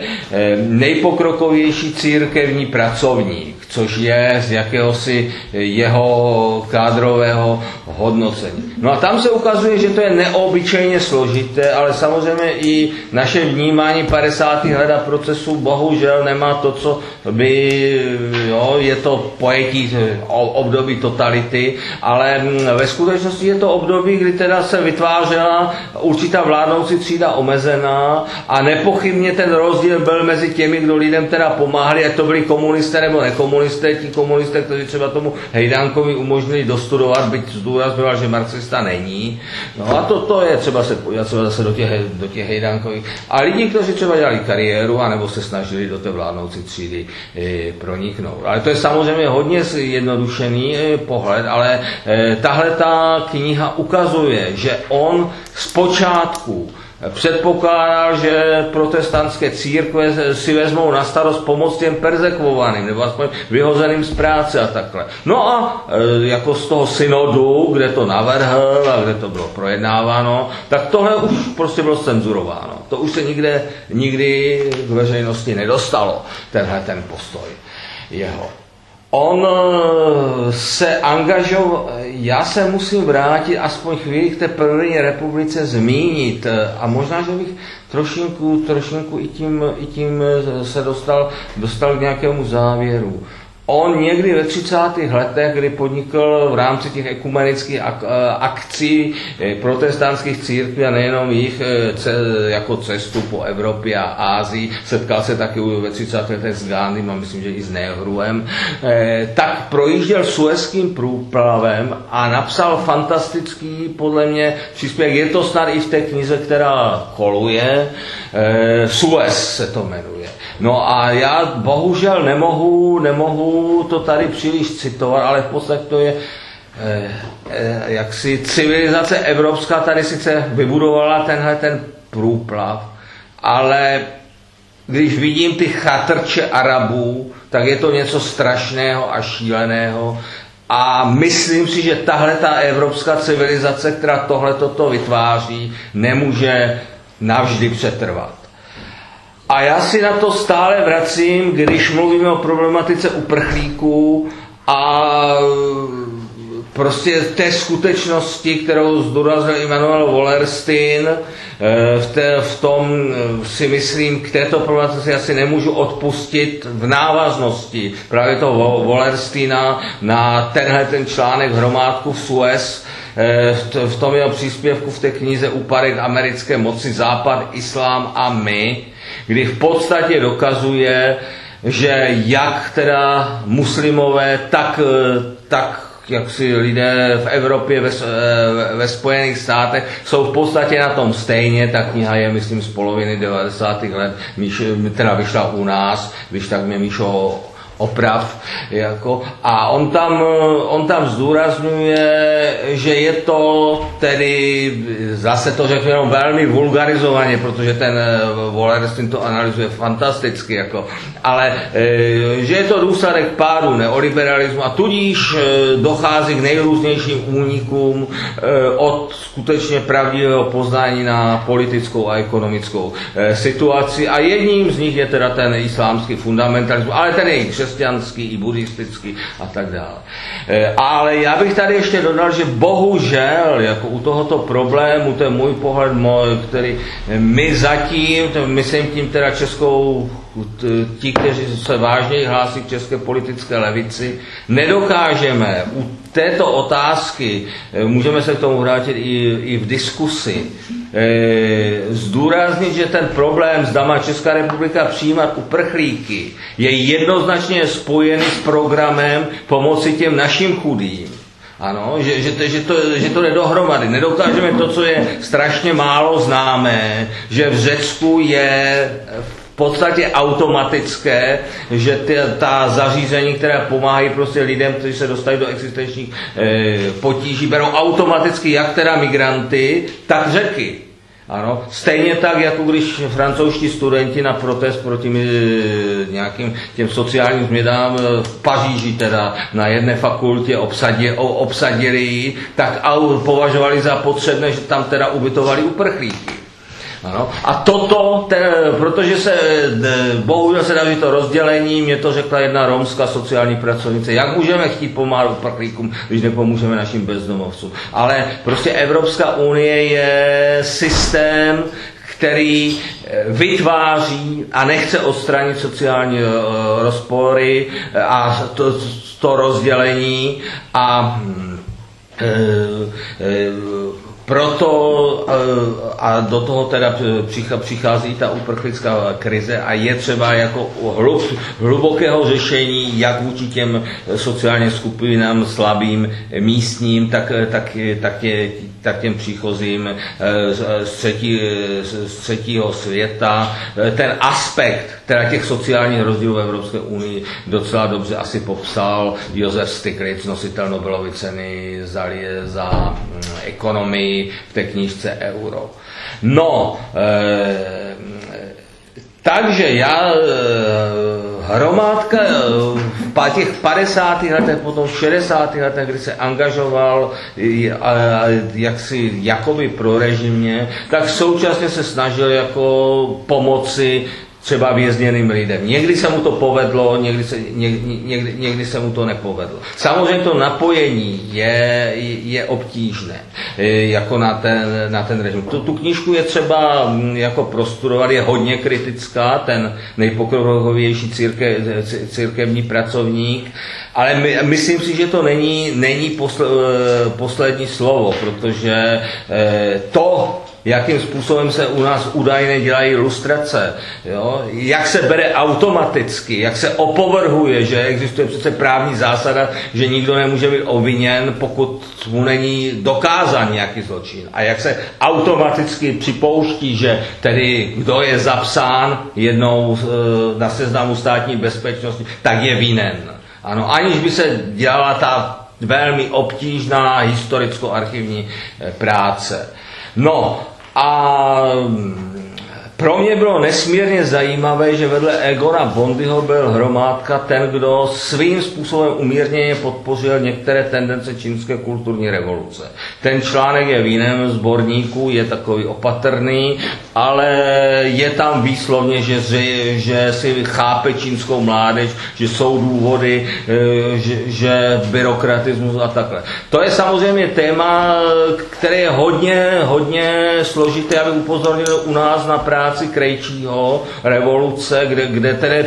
Nejpokrokovější církevní pracovník což je z jakéhosi jeho kádrového hodnocení. No a tam se ukazuje, že to je neobyčejně složité, ale samozřejmě i naše vnímání 50. let a procesu bohužel nemá to, co by, jo, je to pojetí období totality, ale ve skutečnosti je to období, kdy teda se vytvářela určitá vládnoucí třída omezená a nepochybně ten rozdíl byl mezi těmi, kdo lidem teda pomáhali, ať to byli komunisté nebo nekomunisté, komunisté, ti komunisté, kteří třeba tomu Hejdánkovi umožnili dostudovat, byť zdůrazňoval, že marxista není. No a to, to je třeba se podívat třeba zase do těch, do těch Hejdánkových. A lidi, kteří třeba dělali kariéru, anebo se snažili do té vládnoucí třídy e, proniknout. Ale to je samozřejmě hodně zjednodušený e, pohled, ale e, tahle ta kniha ukazuje, že on zpočátku předpokládal, že protestantské církve si vezmou na starost pomoc těm perzekvovaným, nebo aspoň vyhozeným z práce a takhle. No a e, jako z toho synodu, kde to navrhl a kde to bylo projednáváno, tak tohle už prostě bylo cenzurováno. To už se nikde, nikdy k veřejnosti nedostalo, tenhle ten postoj jeho. On se angažoval, já se musím vrátit aspoň chvíli k té první republice zmínit a možná, že bych trošinku, trošinku i tím, i tím se dostal, dostal k nějakému závěru. On někdy ve 30. letech, kdy podnikl v rámci těch ekumenických eh, akcí eh, protestantských církví a nejenom jich eh, jako cestu po Evropě a Ázii, setkal se taky ve 30. letech s Gandhim a myslím, že i s Nehruem, tak projížděl suezkým průplavem a napsal fantastický, podle mě, příspěvek. Je to snad i v té knize, která koluje. Suez se to jmenuje. No a já bohužel nemohu, nemohu to tady příliš citovat, ale v podstatě to je eh, eh, jak si civilizace evropská tady sice vybudovala tenhle ten průplav, ale když vidím ty chatrče Arabů, tak je to něco strašného a šíleného. A myslím si, že tahle ta evropská civilizace, která tohle toto vytváří, nemůže navždy přetrvat. A já si na to stále vracím, když mluvíme o problematice uprchlíků a prostě té skutečnosti, kterou zdůraznil Immanuel Wallerstein, eh, v, té, v tom eh, si myslím, k této problematice asi nemůžu odpustit v návaznosti právě toho Wallersteina na tenhle ten článek hromádku v Suez, eh, v tom jeho příspěvku v té knize Úpadek americké moci Západ, Islám a my, kdy v podstatě dokazuje, že jak teda muslimové, tak, tak jak si lidé v Evropě, ve, ve Spojených státech jsou v podstatě na tom stejně. Ta kniha je, myslím, z poloviny 90. let, teda vyšla u nás, když tak mě Míšo oprav. Jako, a on tam, on tam zdůrazňuje, že je to tedy, zase to řeknu jenom velmi vulgarizovaně, protože ten Wallerstein to analyzuje fantasticky, jako, ale e, že je to důsledek pádu neoliberalismu a tudíž dochází k nejrůznějším únikům od skutečně pravdivého poznání na politickou a ekonomickou situaci a jedním z nich je teda ten islámský fundamentalismus, ale ten je křesťanský, i buddhistický a tak dále. E, ale já bych tady ještě dodal, že bohužel, jako u tohoto problému, to je můj pohled, můj, který my zatím, myslím tím teda českou ti, kteří se vážněji hlásí k české politické levici, nedokážeme u této otázky, e, můžeme se k tomu vrátit i, i v diskusi, e, zdůraznit, že ten problém, zda má Česká republika přijímat uprchlíky, je jednoznačně spojený s programem pomoci těm našim chudým. Ano, že, že, to, že, to, že to jde dohromady. Nedokážeme to, co je strašně málo známé, že v Řecku je podstatě automatické, že ty, ta zařízení, která pomáhají prostě lidem, kteří se dostají do existenčních e, potíží, berou automaticky jak teda migranty, tak řeky. Ano, stejně tak, jako když francouzští studenti na protest proti e, nějakým těm sociálním změnám e, v Paříži teda na jedné fakultě obsadili, obsadili tak považovali za potřebné, že tam teda ubytovali uprchlíky. Ano. A toto, te, protože se, bohužel se daří to rozdělení, mě to řekla jedna romská sociální pracovnice, jak můžeme chtít pomáhat uprchlíkům, když nepomůžeme našim bezdomovcům. Ale prostě Evropská unie je systém, který eh, vytváří a nechce odstranit sociální eh, rozpory a to, to rozdělení a proto eh, a do toho teda přichází ta uprchlická krize a je třeba jako hlub, hlubokého řešení, jak vůči těm sociálně skupinám slabým, místním, tak, tak, tak, tě, tak těm příchozím eh, z, třetí, z třetího světa. Ten aspekt teda těch sociálních rozdílů v Evropské unii docela dobře asi popsal Josef Stiglitz, nositel Nobelovy ceny za, za mm, v té knížce Euro. No, e, takže já, e, hromádka e, v těch 50. letech, potom v 60. letech, kdy se angažoval jaksi jakoby prorežimně, tak současně se snažil jako pomoci třeba vězněným lidem. Někdy se mu to povedlo, někdy se, někdy, někdy, někdy se mu to nepovedlo. Samozřejmě to napojení je, je obtížné, e, jako na ten, na ten režim. Tu, tu knížku je třeba jako prostudovat, je hodně kritická, ten nejpokrokovější církev, církevní pracovník, ale my, myslím si, že to není, není posle, poslední slovo, protože e, to, jakým způsobem se u nás údajně dělají ilustrace, jo? jak se bere automaticky, jak se opovrhuje, že existuje přece právní zásada, že nikdo nemůže být obviněn, pokud mu není dokázán nějaký zločin. A jak se automaticky připouští, že tedy kdo je zapsán jednou e, na seznamu státní bezpečnosti, tak je vinen. Ano, aniž by se dělala ta velmi obtížná historicko-archivní e, práce. No a pro mě bylo nesmírně zajímavé, že vedle Egora Bondyho byl hromádka ten, kdo svým způsobem umírněně podpořil některé tendence čínské kulturní revoluce. Ten článek je v jiném sborníku, je takový opatrný, ale je tam výslovně, že, že, že si chápe čínskou mládež, že jsou důvody, eh, že, že byrokratismus a takhle. To je samozřejmě téma, které je hodně, hodně složité, aby upozornil u nás na práci práci Krejčího, revoluce, kde, kde tedy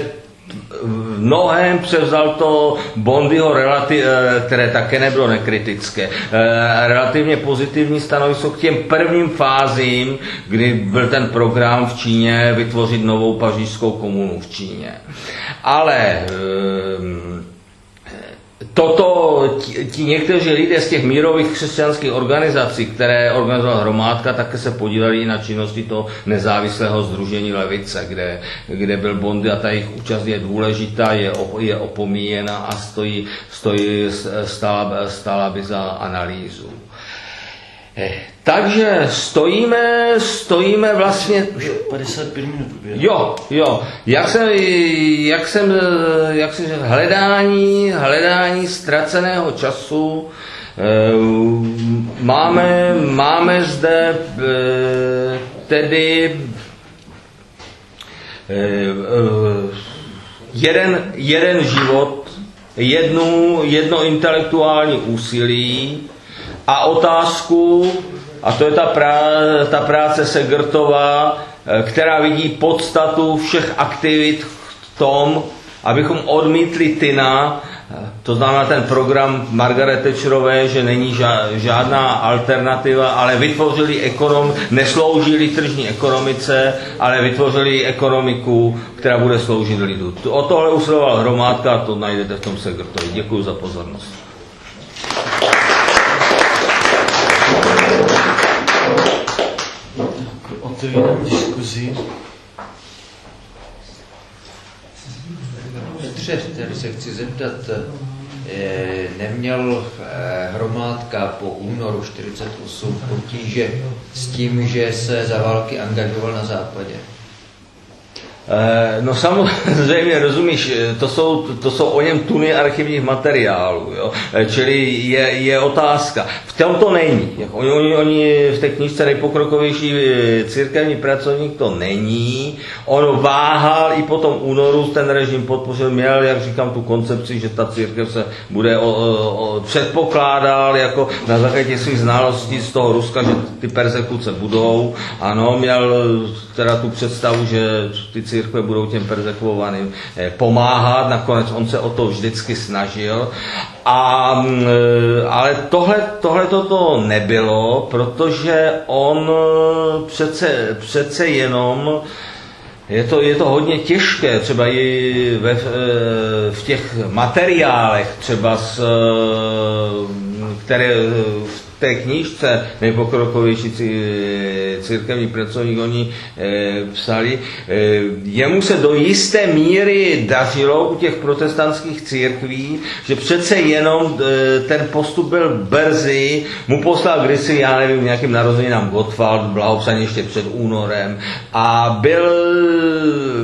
v mnohem převzal to Bondyho, relati- eh, které také nebylo nekritické, eh, relativně pozitivní stanovisko k těm prvním fázím, kdy byl ten program v Číně vytvořit novou pařížskou komunu v Číně. Ale ehm, toto ti, ti někteří lidé z těch mírových křesťanských organizací, které organizovala hromádka, také se podíleli i na činnosti toho nezávislého združení Levice, kde, kde byl Bondy a ta jejich účast je důležitá, je, je opomíjena a stojí, stojí stála, stála by za analýzu. Eh, takže stojíme, stojíme vlastně... Už 55 minut. Jo, jo. Jak jsem, jak jsem, jak jsem hledání, hledání ztraceného času, eh, máme, máme zde eh, tedy jeden, jeden život, jednu, jedno intelektuální úsilí, a otázku, a to je ta, prá, ta práce Segertová, eh, která vidí podstatu všech aktivit v tom, abychom odmítli Tina, eh, to znamená ten program Margaret Thatcherové, že není žádná alternativa, ale vytvořili ekonom, nesloužili tržní ekonomice, ale vytvořili ekonomiku, která bude sloužit lidu. O tohle usiloval hromádka to najdete v tom Segertovi. Děkuji za pozornost. Otevírám diskuzi. Petře, se chci zeptat, eh, neměl eh, hromádka po únoru 48 potíže s tím, že se za války angažoval na západě? Eh, no samozřejmě, rozumíš, eh, to jsou, to jsou o něm tuny archivních materiálů, jo? Eh, čili je, je otázka. V tom to není. Oni, oni, oni v té knižce nejpokrokovější církevní pracovník to není. On váhal i po tom únoru, ten režim podpořil, měl, jak říkám, tu koncepci, že ta církev se bude o, o, předpokládal jako na základě svých znalostí z toho Ruska, že ty persekuce budou. Ano, měl teda tu představu, že ty církve budou těm persekuovaným eh, pomáhat, nakonec on se o to vždycky snažil. A, mm, eh, ale tohle, tohle to nebylo, protože on eh, přece, přece jenom je to, je to hodně těžké, třeba i ve, v těch materiálech, třeba s, které v té knížce nejpokrokovější církevní pracovník oni e, psali, e, jemu se do jisté míry dařilo u těch protestantských církví, že přece jenom e, ten postup byl brzy, mu poslal kdysi, já nevím, nějakým narozeninám Gottwald, blahopsaně ještě před únorem a byl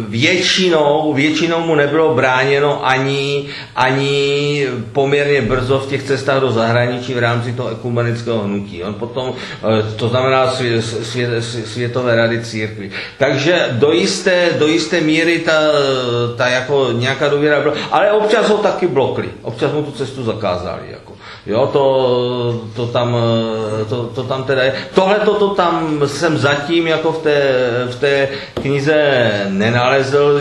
většinou, většinou mu nebylo bráněno ani, ani poměrně brzo v těch cestách do zahraničí v rámci toho ekumenického ekumenického hnutí. On potom, eh, to znamená svět, svět, světové rady církvy. Takže do jisté, do jisté míry ta, ta jako nějaká důvěra byla, ale občas ho taky blokli, občas mu tu cestu zakázali. Jako. Jo, to, to, tam, to, to tam teda je. Tohle to, to tam jsem zatím jako v té, v té knize nenalezl.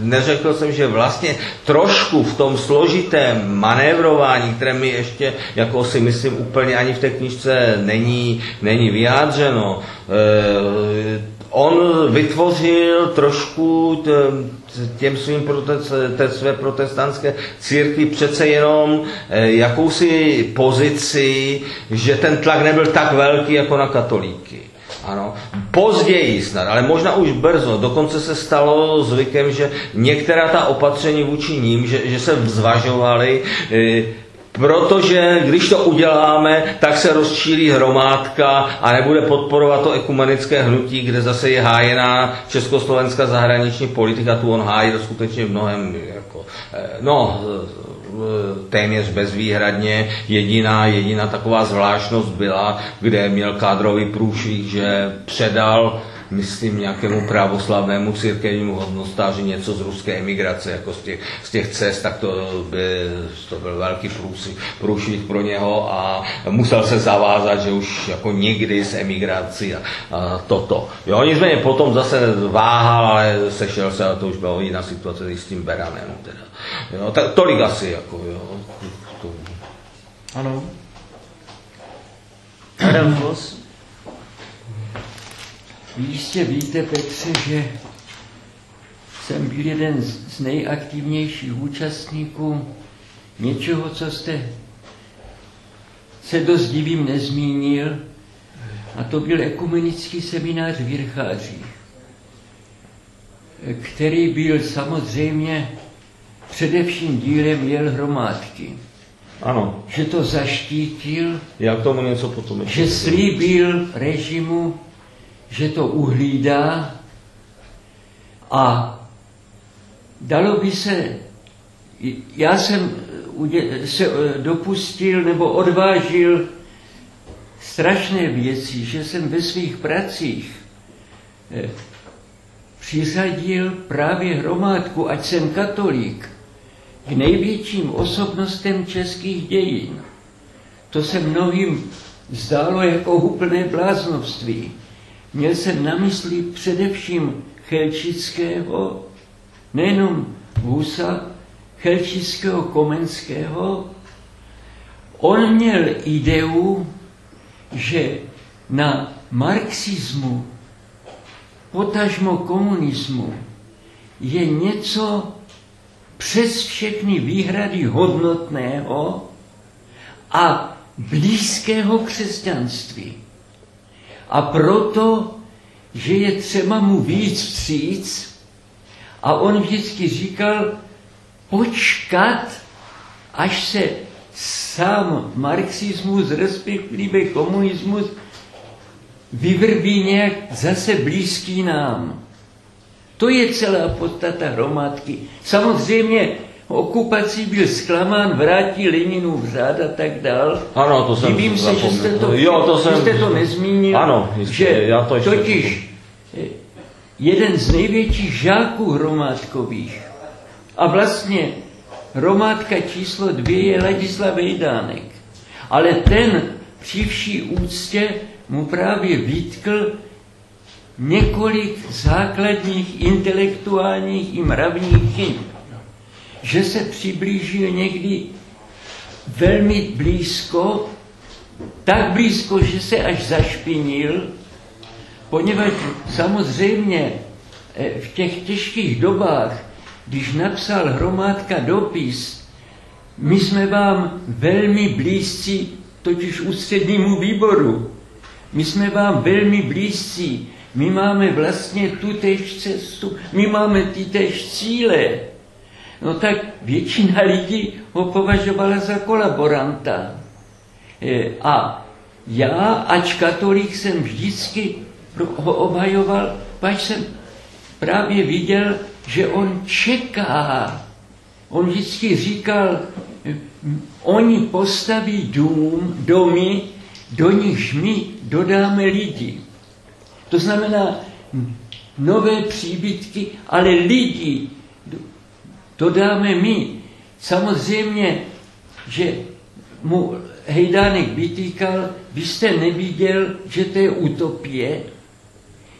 Neřekl jsem, že vlastně trošku v tom složitém manévrování, které mi ještě, jako si myslím, úplně ani v té knižce není, není vyjádřeno, eh, on vytvořil trošku těm svým protest, té své protestantské církvi přece jenom eh, jakousi pozici, že ten tlak nebyl tak velký jako na katolíky. Ano. Později snad, ale možná už brzo. Dokonce se stalo zvykem, že některá ta opatření vůči ním, že, že se zvažovaly, eh, Protože když to uděláme, tak se rozčílí hromádka a nebude podporovat to ekumenické hnutí, kde zase je hájená československá zahraniční politika, tu on hájí to skutečně mnohem, jako, eh, no, eh, téměř bezvýhradně. Jediná, jediná taková zvláštnost byla, kde měl kádrový průšvih, že předal myslím, nějakému pravoslavnému církevnímu hodnostáři něco z ruské emigrace, jako z těch, z těch cest, tak to, by, to byl velký průšvih, pro něho a musel se zavázat, že už jako nikdy z emigrací a, a toto. Jo, nicméně potom zase váhal, ale sešel se a to už byla jiná situace s tím Beranem. Teda. Jo, tak tolik asi, jako, jo. Ano. Adam Foss. Vy jistě víte, Petře, že jsem byl jeden z nejaktivnějších účastníků něčeho, co jste se dost divím nezmínil, a to byl ekumenický seminář v Jirchářích, který byl samozřejmě především dílem jel hromádky. Ano. Že to zaštítil, Já k tomu něco potom ještě že slíbil režimu že to uhlídá a dalo by se, já jsem se eh, dopustil nebo odvážil strašné věci, že jsem ve svých pracích eh, přiřadil právě hromádku, ať jsem katolík, k největším osobnostem českých dějin. To se mnohým zdálo jako úplné bláznovství. Měl jsem na mysli především Chelčického, nejenom Husa, Chelčického, Komenského. On měl ideu, že na marxismu, potažmo komunismu, je něco přes všechny výhrady hodnotného a blízkého křesťanství. A proto, že je třeba mu víc vstříc, a on vždycky říkal, počkat, až se sám marxismus, respektive komunismus, vyvrbí nějak zase blízký nám. To je celá podstata hromádky. Samozřejmě okupací byl zklamán, vrátí Leninův řád a tak dál. Ano, to jsem Divím se, že jste to, jo, to jsem... jste to nezmínil. Ano, jistě, že já to ještě totiž eh, jeden z největších žáků hromádkových a vlastně hromádka číslo dvě je Ladislav Vejdánek. Ale ten při vší úctě mu právě vytkl několik základních intelektuálních i mravních chyb že se přiblížil někdy velmi blízko, tak blízko, že se až zašpinil, poněvadž samozřejmě eh, v těch těžkých dobách, když napsal hromádka dopis, my jsme vám velmi blízcí, totiž ústřednímu výboru, my jsme vám velmi blízcí, my máme vlastně tu tež cestu, my máme ty tež cíle no tak většina lidí ho považovala za kolaboranta. E, a já, ač katolík, jsem vždycky ho obhajoval, pač jsem právě viděl, že on čeká. On vždycky říkal, oni postaví dům, domy, do nichž my dodáme lidi. To znamená nové příbytky, ale lidi dodáme my. Samozřejmě, že mu Hejdánek vytýkal, vy jste neviděl, že to je utopie,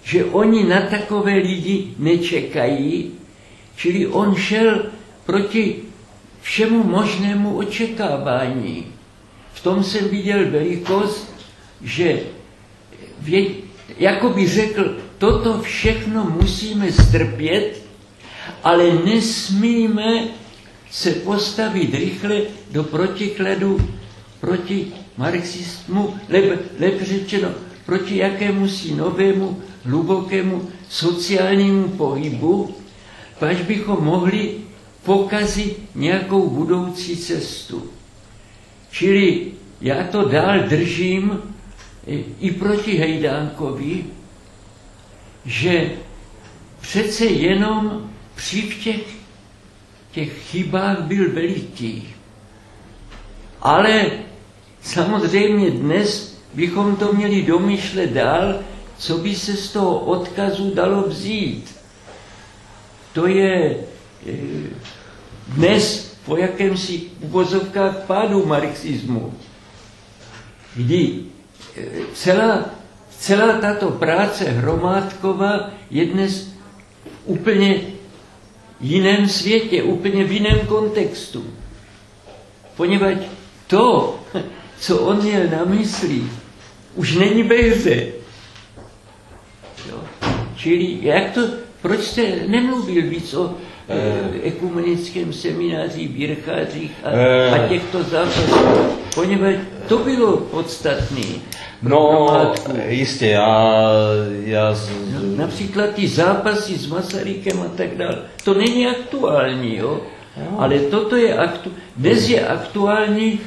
že oni na takové lidi nečekají, čili on šel proti všemu možnému očekávání. V tom jsem viděl velikost, že jako by řekl, toto všechno musíme strpět, ale nesmíme se postavit rychle do protikladu proti marxismu, lépe, lépe řečeno, proti jakému si novému, hlubokému sociálnímu pohybu, pač bychom mohli pokazit nějakou budoucí cestu. Čili já to dál držím i proti Hejdánkovi, že přece jenom při těch, chybách byl veliký. Ale samozřejmě dnes bychom to měli domýšlet dál, co by se z toho odkazu dalo vzít. To je eh, dnes po jakémsi uvozovkách pádu marxismu, kdy eh, celá, celá tato práce Hromádkova je dnes úplně jiném světě, úplně v jiném kontextu. Poněvadž to, co on měl na mysli, už není hře. Čili jak to, proč jste nemluvil víc o ekumenickém semináři v Jirchářích a, e, a těchto zápasech? Poněvadž to bylo podstatné. No, jistě, já... já z... no, například ty zápasy s Masarykem a tak dále. To není aktuální, jo? Jo. Ale toto je aktu... Dnes je aktuální,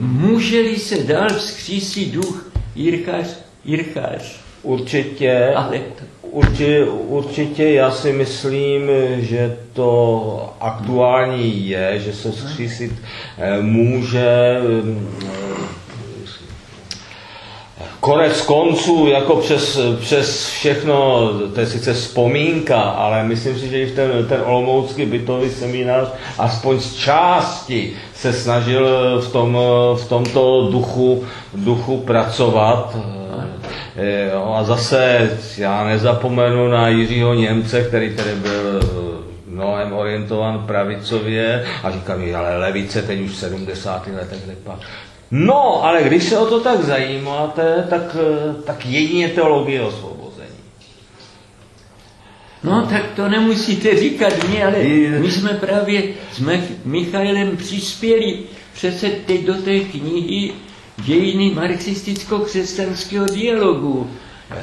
může-li se dál vzkřísit duch Jirchář, Jirchář. Určitě, Ale to... určitě, určitě já si myslím, že to aktuální je, že se vzkřísit eh, může konec konců, jako přes, přes všechno, to je sice vzpomínka, ale myslím si, že i ten, ten olomoucký bytový seminář aspoň z části se snažil v, tom, v tomto duchu, duchu pracovat. E, a zase já nezapomenu na Jiřího Němce, který tady byl mnohem orientovan pravicově a říkám mi, ale levice teď už v 70. letech nepak. No, ale když se o to tak zajímáte, tak, eh, tak jedině teologie osvobození. No, tak to nemusíte říkat mě, ale my jsme právě s Michailem přispěli přece teď do té knihy dějiny marxisticko-křesťanského dialogu.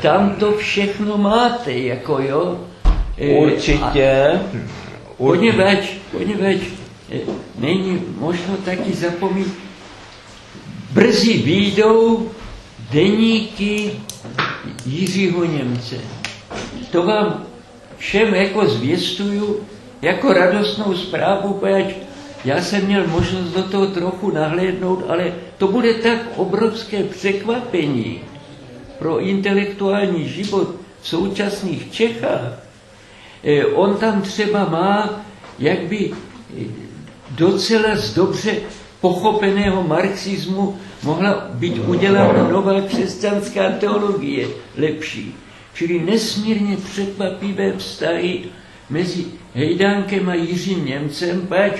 Tam to všechno máte, jako jo. Eh, určitě. Poněvadž, poněvadž eh, není možno taky zapomínat, brzy výjdou deníky Jiřího Němce. To vám všem jako zvěstuju, jako radostnou zprávu, protože já jsem měl možnost do toho trochu nahlédnout, ale to bude tak obrovské překvapení pro intelektuální život v současných Čechách. Eh, on tam třeba má, jak by eh, docela dobře pochopeného marxismu mohla být udělána nová křesťanská teologie lepší. Čili nesmírně překvapivé vztahy mezi Hejdánkem a Jiřím Němcem, pač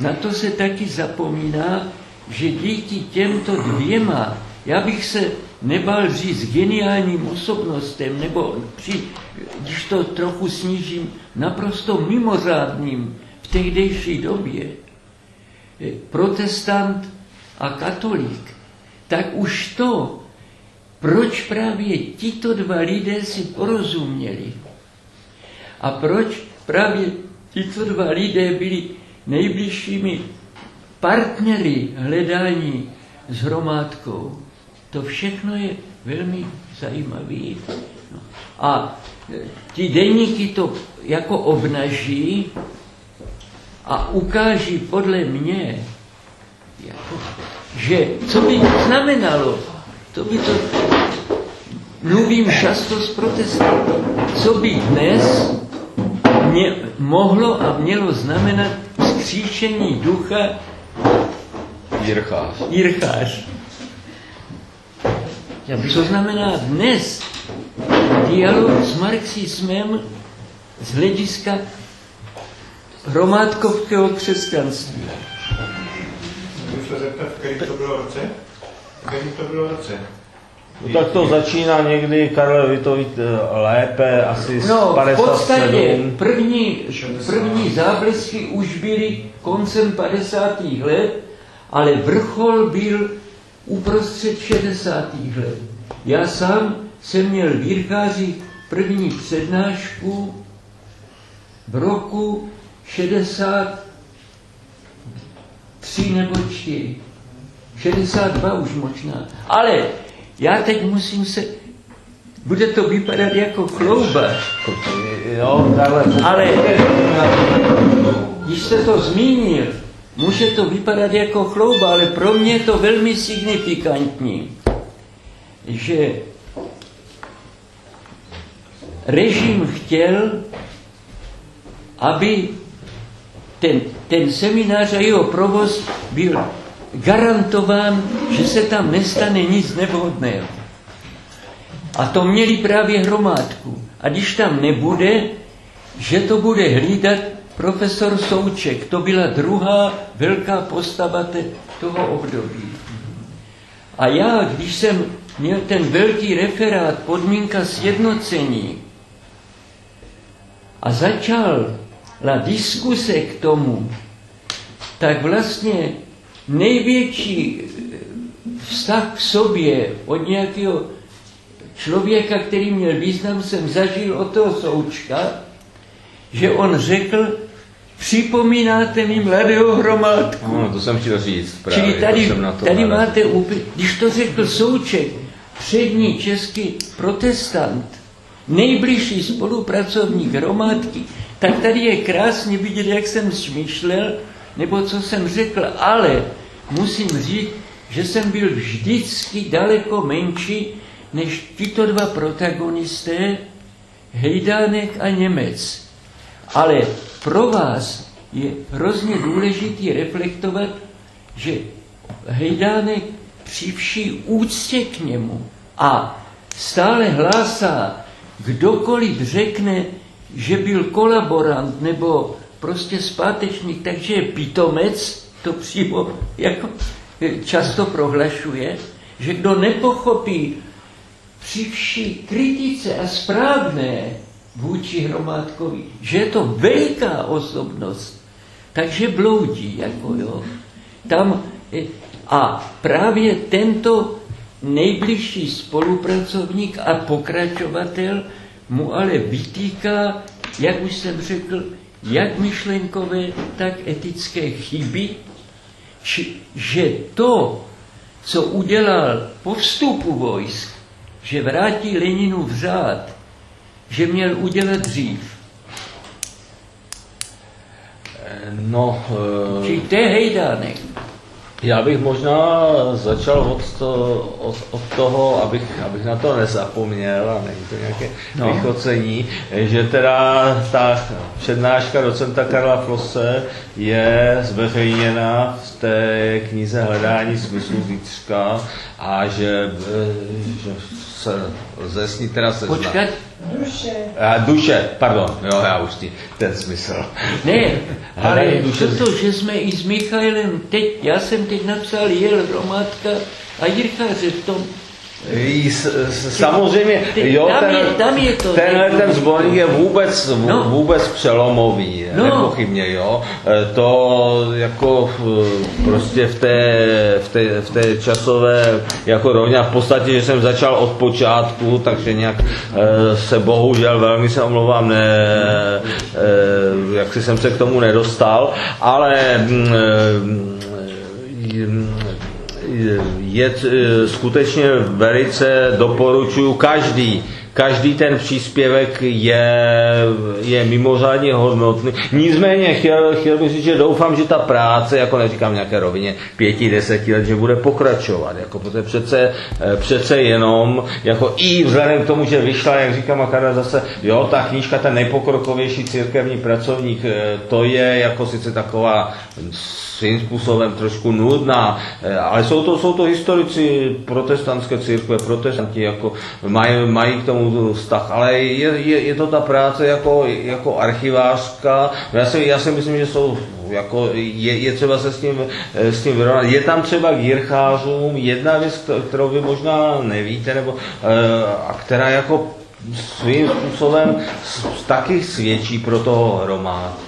na to se taky zapomíná, že díky těmto dvěma, já bych se nebal říct geniálním osobnostem, nebo při, když to trochu snížím, naprosto mimořádným v tehdejší době, protestant a katolík, tak už to, proč právě tito dva lidé si porozuměli? A proč právě tito dva lidé byli nejbližšími partnery hledání s hromádkou, to všechno je velmi zajímavé. No. A ti denníky to jako obnaží a ukáží podle mě Jako, že co by to znamenalo? To by to, mluvím často s protestanty, co by dnes mě, mohlo a mělo znamenat skříšení ducha Jirchář. Jirchář. Co znamená dnes dialog s marxismem z hlediska hromádkovského křesťanství. Můžu se zeptat, v kterém to bylo roce? V kterém to bylo roce? No, tak to začíná někdy, Karle, vy to víte lépe, asi z No, v 57. podstatě první, první záblesky už byly koncem 50. let, ale vrchol byl uprostřed 60. let. Já sám jsem měl v Jirkáři první přednášku v roku 63 nebo 4. 62 už možná. Ale já teď musím se... Bude to vypadat jako Jo, Karle, ale když jste to zmínil, může to vypadat jako chlouba, ale pro mě je to velmi signifikantní, že režim chtěl, aby ten, ten seminář a jeho provoz byl garantován, že se tam nestane nic nevhodného. A to měli právě hromádku. A když tam nebude, že to bude hlídat profesor Souček. To byla druhá velká postava te, toho období. A já, když jsem měl ten velký referát podmínka sjednocení a začal la diskuse k tomu, tak vlastně největší vztah k sobě od nějakého člověka, který měl význam, jsem zažil od toho součka, že on řekl, připomínáte mi mladého hromádku. No, to jsem chtěl říct. Právě, Čili tady, jsem na to tady narazil. máte úplně, když to řekl Souček, přední český protestant, nejbližší spolupracovník hromádky, tak tady je krásně vidět, jak jsem smýšlel, nebo co jsem řekl, ale musím říct, že jsem byl vždycky daleko menší než tito dva protagonisté, Hejdánek a Němec. Ale pro vás je hrozně důležitý reflektovat, že Hejdánek při vší úctě k němu a stále hlásá, kdokoliv řekne, že byl kolaborant nebo prostě zpátečník, takže je pitomec, to přímo jako často prohlašuje, že kdo nepochopí při vší kritice a správné vůči Hromádkovi, že je to veliká osobnost, takže bloudí, jako jo. Tam, eh, a právě tento nejbližší spolupracovník a pokračovatel mu ale vytýká, jak už jsem řekl, jak myšlenkové, tak etické chyby, či, že to, co udělal po vstupu vojsk, že vrátí Leninu v řád, že měl udělat dřív. No, eh, Čili to je hejdánek. Já bych možná začal od, to, od, od toho, abych, abych na to nezapomněl, a není to nějaké No. vychocení, že teda ta přednáška docenta Karla Flosse je zveřejněna v té knize Hledání smyslu zítřka a že, že se lze s ní teda seznat. Počkat, A duše, pardon, jo, já už ti ten smysl. ne, <laughs> ale duše. to, že jsme i s Michailem teď, já jsem teď napsal Jel Hromádka a Jircháře v tom, Samozřejmě, jo, tam ten, je- tam je to- tenhle ten sborník je vůbec, vů- No. vůbec přelomový, No. nepochybně, jo. E, To jako e, prostě v té, v té, v té časové jako rovně, v podstatě, že jsem začal od počátku, takže nějak e, se bohužel velmi se omlouvám, ne, jak si jsem se k tomu nedostal, ale mm, je skutečně velice doporučuju každý, každý ten příspěvek je, je mimořádně hodnotný. Nicméně chtěl, chtěl bych říct, že doufám, že ta práce, jako neříkám nějaké rovině pěti, deseti let, že bude pokračovat. Jako, protože přece, eh, přece jenom, jako i vzhledem k tomu, že vyšla, jak říká Makara zase, jo, ta knížka, ten nejpokrokovější církevní pracovník, eh, to je jako sice taková svým způsobem trošku nudná, eh, ale jsou to, jsou to historici protestantské církve, protestanti jako mají, mají k tomu vztah, ale je, je, je to ta práce jako, jako archivářka, já si, já si myslím, že jsou jako je, je třeba se s tím, eh, s tím vyrovnat. Je tam třeba k jirchářům jedna věc, kterou vy možná nevíte, nebo, a která jako svým způsobem taky svědčí pro toho hromádku.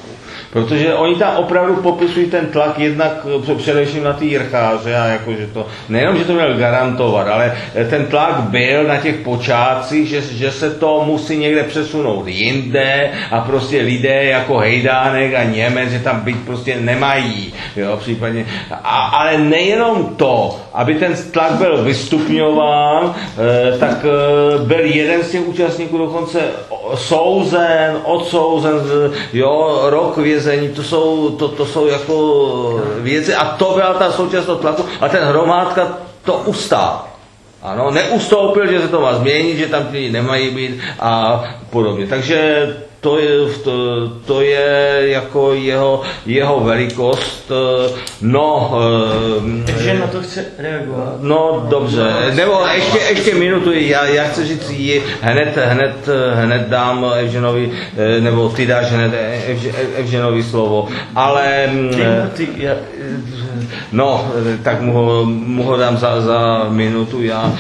Protože oni tam opravdu popisují ten tlak jednak především na ty jircháře a jakože to, nejenom, že to měl garantovat, ale ten tlak byl na těch počátcích, že, že se to musí někde přesunout jinde a prostě lidé jako Hejdánek a Němec, že tam být prostě nemají, jo, případně. A, ale nejenom to, aby ten tlak byl vystupňován, eh, tak eh, byl jeden z těch účastníků dokonce souzen, odsouzen, jo, rok vězení, to jsou, to, to jsou jako věci a to byla ta současnost tlaku a ten hromádka to ustál. Ano, neustoupil, že se to má změnit, že tam ti nemají být a podobně. Takže to je, to, to je jako jeho, jeho velikost. No, Takže na to chce reagovat. No, dobře. Nebo ještě, ještě minutu, já, já chci říct, hned, hned, hned dám Evženovi, nebo ty dáš hned Evženovi slovo, ale... Ty, já, No, tak mu ho, mu ho dám za, za minutu já.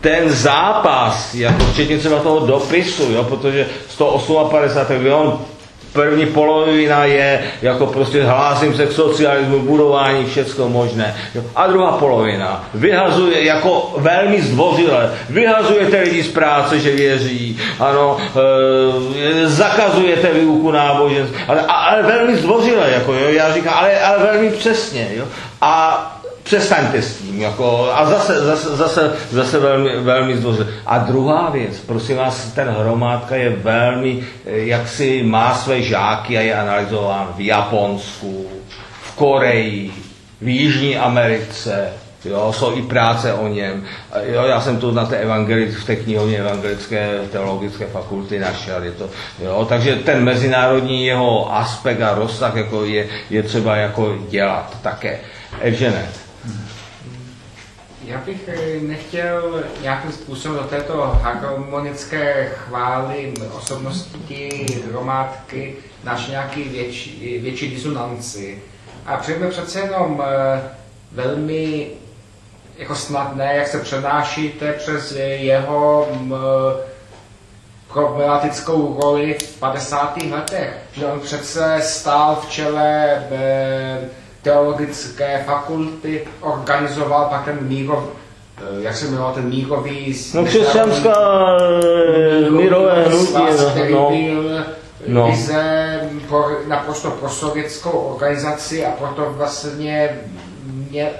Ten zápas, jako včetně třeba toho dopisu, jo, protože 158, tak on První polovina je, jako prostě hlásím se k socialismu, budování, všecko možné. Jo. A druhá polovina vyhazuje, jako velmi zdvořile, vyhazujete lidi z práce, že věří, ano, e, zakazujete výuku náboženství, ale, ale velmi zdvořile, jako jo, já říkám, ale, ale velmi přesně, jo. A přestaňte s tím. Jako, a zase, zase, zase, zase velmi, velmi zdvořil. A druhá věc, prosím vás, ten hromádka je velmi, eh, jak si má své žáky a je analyzován v Japonsku, v Koreji, v Jižní Americe, Jo, jsou i práce o něm. Jo, já jsem to na té evangelic, v té knihovně Evangelické teologické fakulty našel. Je to, jo, takže ten mezinárodní jeho aspekt a rozsah jako je, je třeba jako dělat také. Evžene. Já bych eh, nechtěl nějakým způsobem do této harmonické chvály osobnosti hromádky náš nějaký větší, větší disonanci. A přijeme přece jenom eh, velmi jako snadné, jak se přenášíte přes jeho problematickou roli v 50. letech. Že on přece stál v čele teologické fakulty, organizoval pak ten mírov, eh, jak se jmenoval ten mírový... No křesťanská mírové hnutí. který No, byl no. vize pro, naprosto pro sovětskou organizaci a proto vlastně mě,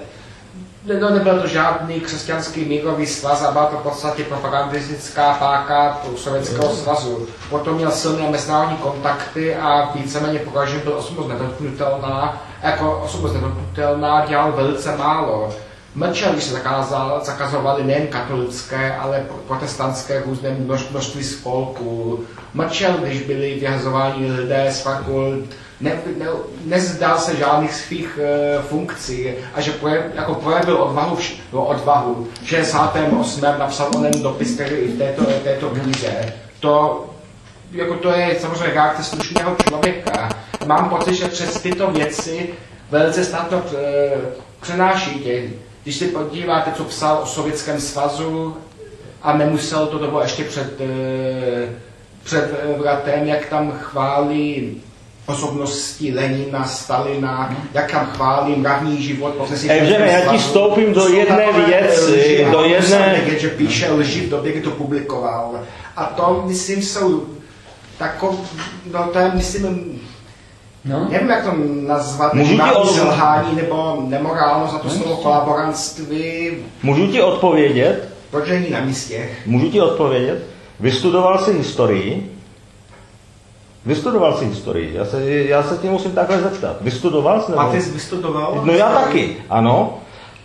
No, nebyl to žádný křesťanský mírový svaz a byla to v podstatě propagandistická páka Sovětského svazu. Potom měl silné mezinárodní kontakty a víceméně považen byl osobnost nedotknutelná. Jako osobnost nedotknutelná dělal velice málo. Mlčel, když se zakázal, zakazovali nejen katolické, ale protestantské různé množství spolků. Mlčel, když byli vyhazováni lidé z fakult, ne, ne, nezdál se žádných svých uh, funkcí a že projev, jako projevil odvahu, vš, no, odvahu. V 68. napsal onen dopis, který i v této, této knize. To, jako to je samozřejmě reakce slušného člověka. Mám pocit, že přes tyto věci velice snadno uh, přenášíte. Když si podíváte, co psal o Sovětském svazu a nemusel to, to ještě před, uh, před vratem, jak tam chválí osobnosti Lenina, Stalina, jak tam chválí mravní život. Evžene, já ti stoupím do jedné věci, do jedné... že píše lži v době, kdy to publikoval. A to, myslím, jsou takové, no to je, myslím, No. Nevím, jak to nazvat, Můžu ti od... selhání nebo nemorálnost za to slovo kolaborantství. Můžu ti odpovědět? Proč není na místě? Můžu ti odpovědět? Vystudoval jsi historii? Vystudoval jsi historii, já se, já se tě musím takhle zeptat. Vystudoval jsi? nebo- A ty jsi vystudoval? No já taky, ano.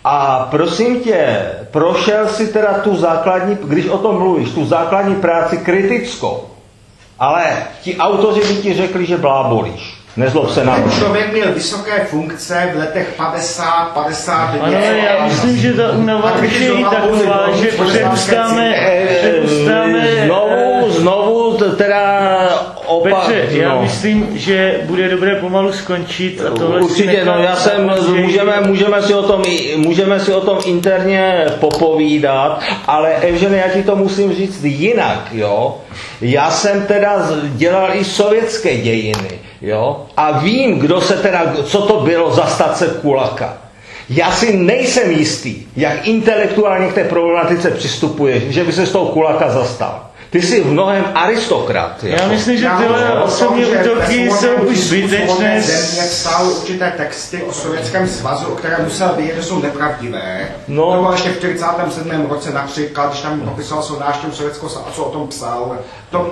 A prosím tě, prošel si teda tu základní, když o tom mluvíš, tu základní práci kritickou, ale ti autoři by ti řekli, že blábolíš. Nezlob se na Ten mě. člověk měl vysoké funkce v letech 50, 50 Ano, já myslím, že ta únava A už je i taková, že politik, přerůstáme, Eh, přerůstáme Znovu, znovu, t- teda opak. Petře, já no. myslím, že bude dobré pomalu skončit a tohle si Určitě, no já jsem, samozřejmě- můžeme, můžeme, si o tom, můžeme si o tom interně popovídat, ale Evžene, já ti to musím říct jinak, jo. Já jsem teda dělal i sovětské dějiny, jo, a vím, kdo se teda, co to bylo zastat se kulaka. Já si nejsem jistý, jak intelektuálně k té problematice přistupuješ, že by se z toho kulaka zastal. Ty jsi v mnohem aristokrat. Já jako. myslím, že Já tyhle osobní útoky jsou už zbytečné. země psal určité texty o sovětském svazu, o které musel vědět, že jsou nepravdivé. No. Nebo ještě v 47. roce například, když tam popisoval svou návštěvu sovětského svazu, a co o tom psal. To,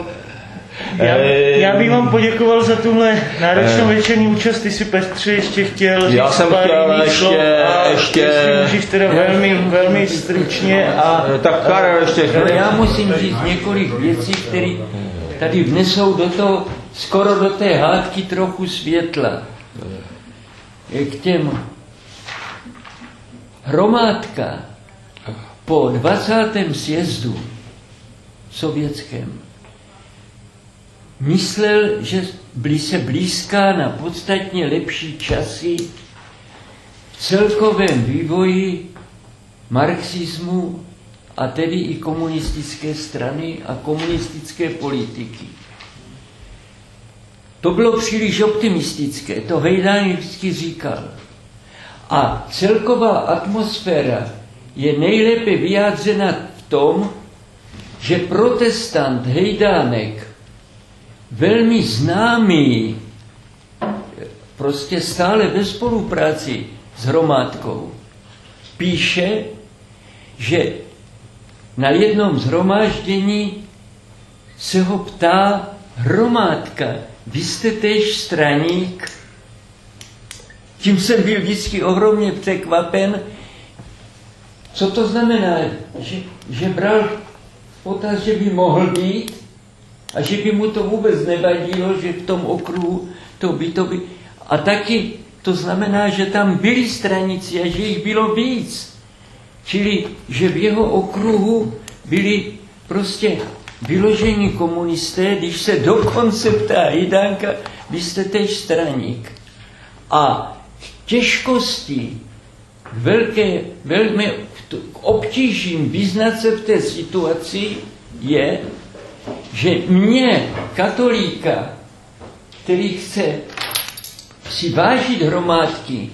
Já, Eh, já bych vám poděkoval za tuhle náročnou večerní účast. Ty si Petře ještě chtěl říct Já jsem pár chtěl ještě- a ještě- jestli můžeš teda velmi, velmi stručně a Eh, Tak Karel ještě Ale já musím říct několik věcí, které tady vnesou do toho, skoro do té hádky trochu světla. K těm hromádka po 20. sjezdu sovětském myslel, že se blízká na podstatně lepší časy v celkovém vývoji marxismu a tedy i komunistické strany a komunistické politiky. To bylo příliš optimistické, to Hejdán vždycky říkal. A celková atmosféra je nejlépe vyjádřena v tom, že protestant Hejdánek, velmi známý, prostě stále ve spolupráci s hromádkou, píše, že na jednom zhromáždění se ho ptá hromádka, vy jste též straník? Tím jsem byl vždycky ohromně překvapen. Co to znamená? Že, že bral potaz, že by mohl být a že by mu to vůbec nevadilo, že v tom okruhu to by to by... A taky to znamená, že tam byli stranici a že jich bylo víc. Čili, že v jeho okruhu byli prostě vyložení komunisté, když se dokonce ptá Hidánka, vy jste tež straník. A těžkosti, velké, velmi obtížím vyznat se v té situaci je, že mě, katolíka, který chce si vážit hromádky,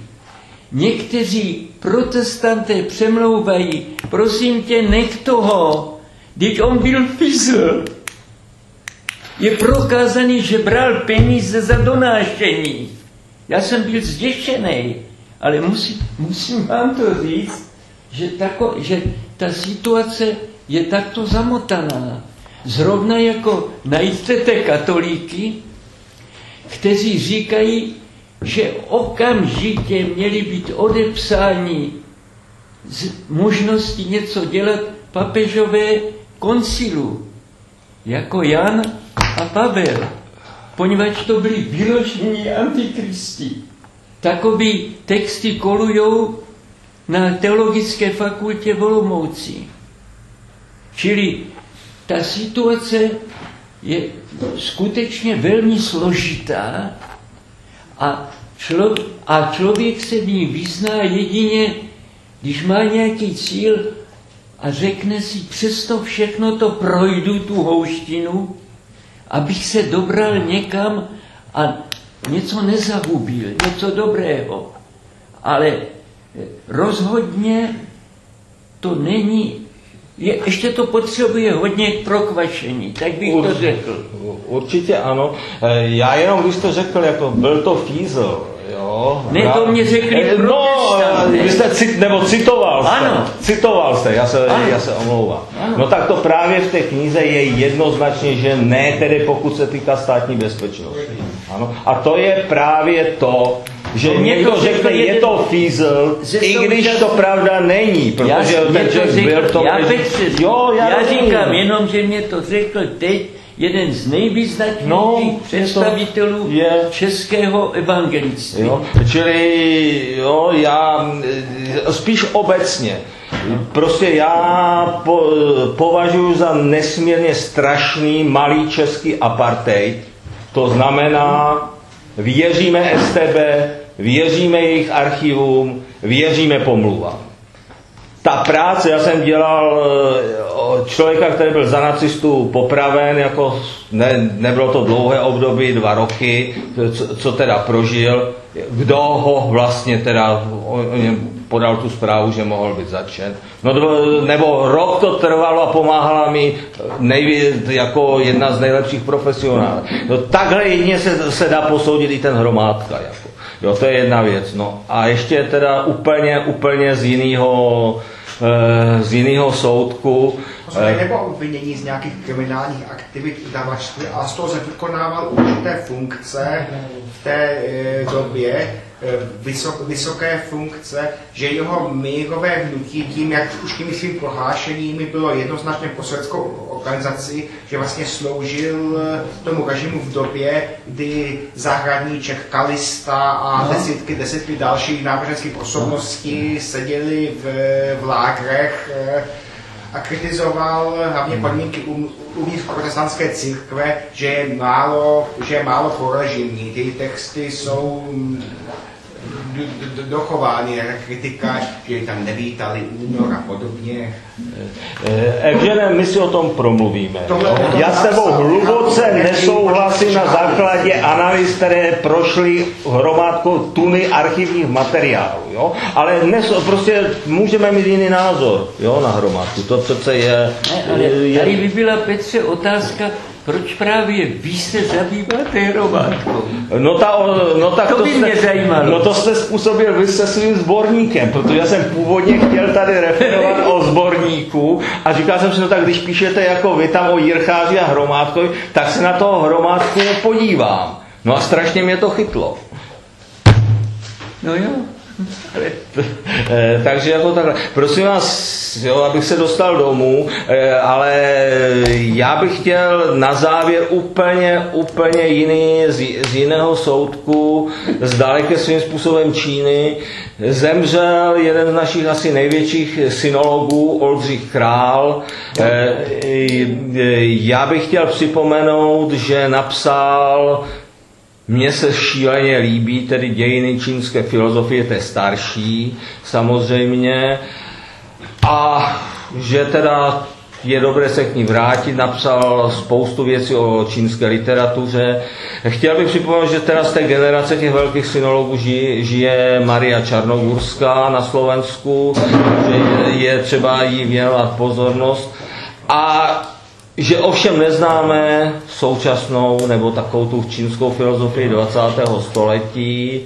někteří protestanté přemlouvají, prosím tě, nech toho, teď on byl fizl. Je prokázaný, že bral peníze za donášení. Já jsem byl zděšený, ale musím, musím vám to říct, že, tako, že ta situace je takto zamotaná. Zrovna jako najdete katolíky, kteří říkají, že okamžitě měli být odepsáni z možnosti něco dělat papežové koncilu, jako Jan a Pavel, poněvadž to byli vyložení antikristi. Takový texty kolujou na teologické fakultě v Olomouci. Čili ta situace je skutečně velmi složitá a, člo, a člověk se v ní vyzná jedině, když má nějaký cíl a řekne si, přesto všechno to projdu, tu houštinu, abych se dobral někam a něco nezahubil, něco dobrého. Ale rozhodně to není, je, ještě to potřebuje hodně k prokvašení, tak bych to řekl. Určitě ano. Eh, Já jenom, když to řekl, jako byl to fízel, jo, Ne, to mě řekli Eh, No, vy jste cit, nebo citoval jste. Ano. Citoval jste, já se, Ano. já se omlouvám. Ano. No tak to právě v té knize je jednoznačně, že ne, tedy pokud se týká státní bezpečnosti. Ano. A to je právě to, že To někdo to řekl řekne, je to fízl, i když to pravda není, protože já, ten to člověk byl v řekl, tom já. Petře, jo, já, já říkám jenom, že mě to řekl teď jeden z nejvýznačnějších No, je to- představitelů je. českého evangelictví. Jo? Čili jo, já eh, spíš obecně. Prostě já po, považuji za nesmírně strašný malý český apartheid. To znamená, věříme STB, věříme jejich archivům, věříme pomluvám. Ta práce, já jsem dělal eh, člověka, který byl za nacistů popraven, jako ne, nebylo to dlouhé období, dva roky, co, co teda prožil, kdo ho vlastně teda podal tu zprávu, že mohl být začen. No, nebo rok to trvalo a pomáhala mi nejvě, jako jedna z nejlepších profesionálů. No, takhle jedině se, se dá posoudit i ten hromádka. Jako. Jo, to je jedna věc. No. A ještě teda úplně, úplně z jiného eh, z jiného soudku. To nebo obvinění z nějakých kriminálních aktivit udavačství a z toho se vykonával určité funkce v té e, době, vysok, vysoké funkce, že jeho mírové hnutí tím, jak už těmi svými prohlášeními bylo jednoznačně pro sovětskou organizaci, že vlastně sloužil e, tomu režimu v době, kdy zahradníček Kalista a desítky, desítky dalších náboženských osobností seděli v, v lágrech e, a kritizoval hlavně podmínky u- uvnitř protestantské církve, že je málo, že je málo prorežimní. Ty texty jsou d- d- dochovány, jako kritika, že tam nevítali únor a podobně. Eh, Evžene, my si o tom promluvíme. Tohle jo. o tom Já s tebou hluboce nesouhlasím na základě analýz, které prošly hromádkou tuny archivních materiálů. Jo? Ale dnes prostě můžeme mít jiný názor jo, na hromádku. To přece je... Ne, ale je tady by byla Petře otázka, proč právě vy se zabýváte hromádkou? No, ta, no tak To by mě zajímalo. No to jste způsobil vy se svým sborníkem, protože já jsem původně chtěl tady referovat o sborníku a říkal jsem si, no tak když píšete jako vy tam o Jircháři a Hromádkovi, tak se na toho Hromádku podívám. No a strašně mě to chytlo. No jo. Eh, takže jako takhle. Prosím vás, jo, abych se dostal domů, eh, ale já bych chtěl na závěr úplně, úplně jiný, z, z jiného soudku, z daleké svým způsobem Číny. Zemřel jeden z našich asi největších synologů, Oldřich Král. Eh, Já bych chtěl připomenout, že napsal mně se šíleně líbí tedy dějiny čínské filozofie, té starší samozřejmě. A že teda je dobré se k ní vrátit, napsal spoustu věcí o čínské literatuře. Chtěl bych připomenout, že teda z té generace těch velkých synologů žije, žije Maria Čarnogurská na Slovensku, že je třeba jí věnovat pozornost. A že ovšem neznáme současnou nebo takovou tu čínskou filozofii 20. století,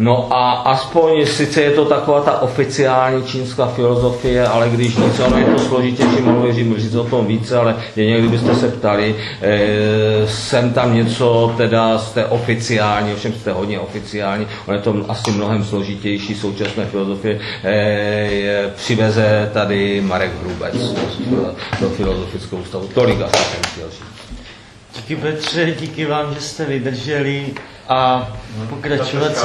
No a aspoň, sice je to taková ta oficiální čínská filozofie, ale když nic, ono je to složitější, mohu říct o tom více, ale někdy byste se ptali, e, jsem tam něco teda té oficiální, ovšem jste hodně oficiální, ono je to asi mnohem složitější současné filozofie, e, přiveze tady Marek Hrubec do filozofického ústavu. Tolik asi jsem chtěl říct. Díky Petře, díky vám, že jste vydrželi a pokračovat se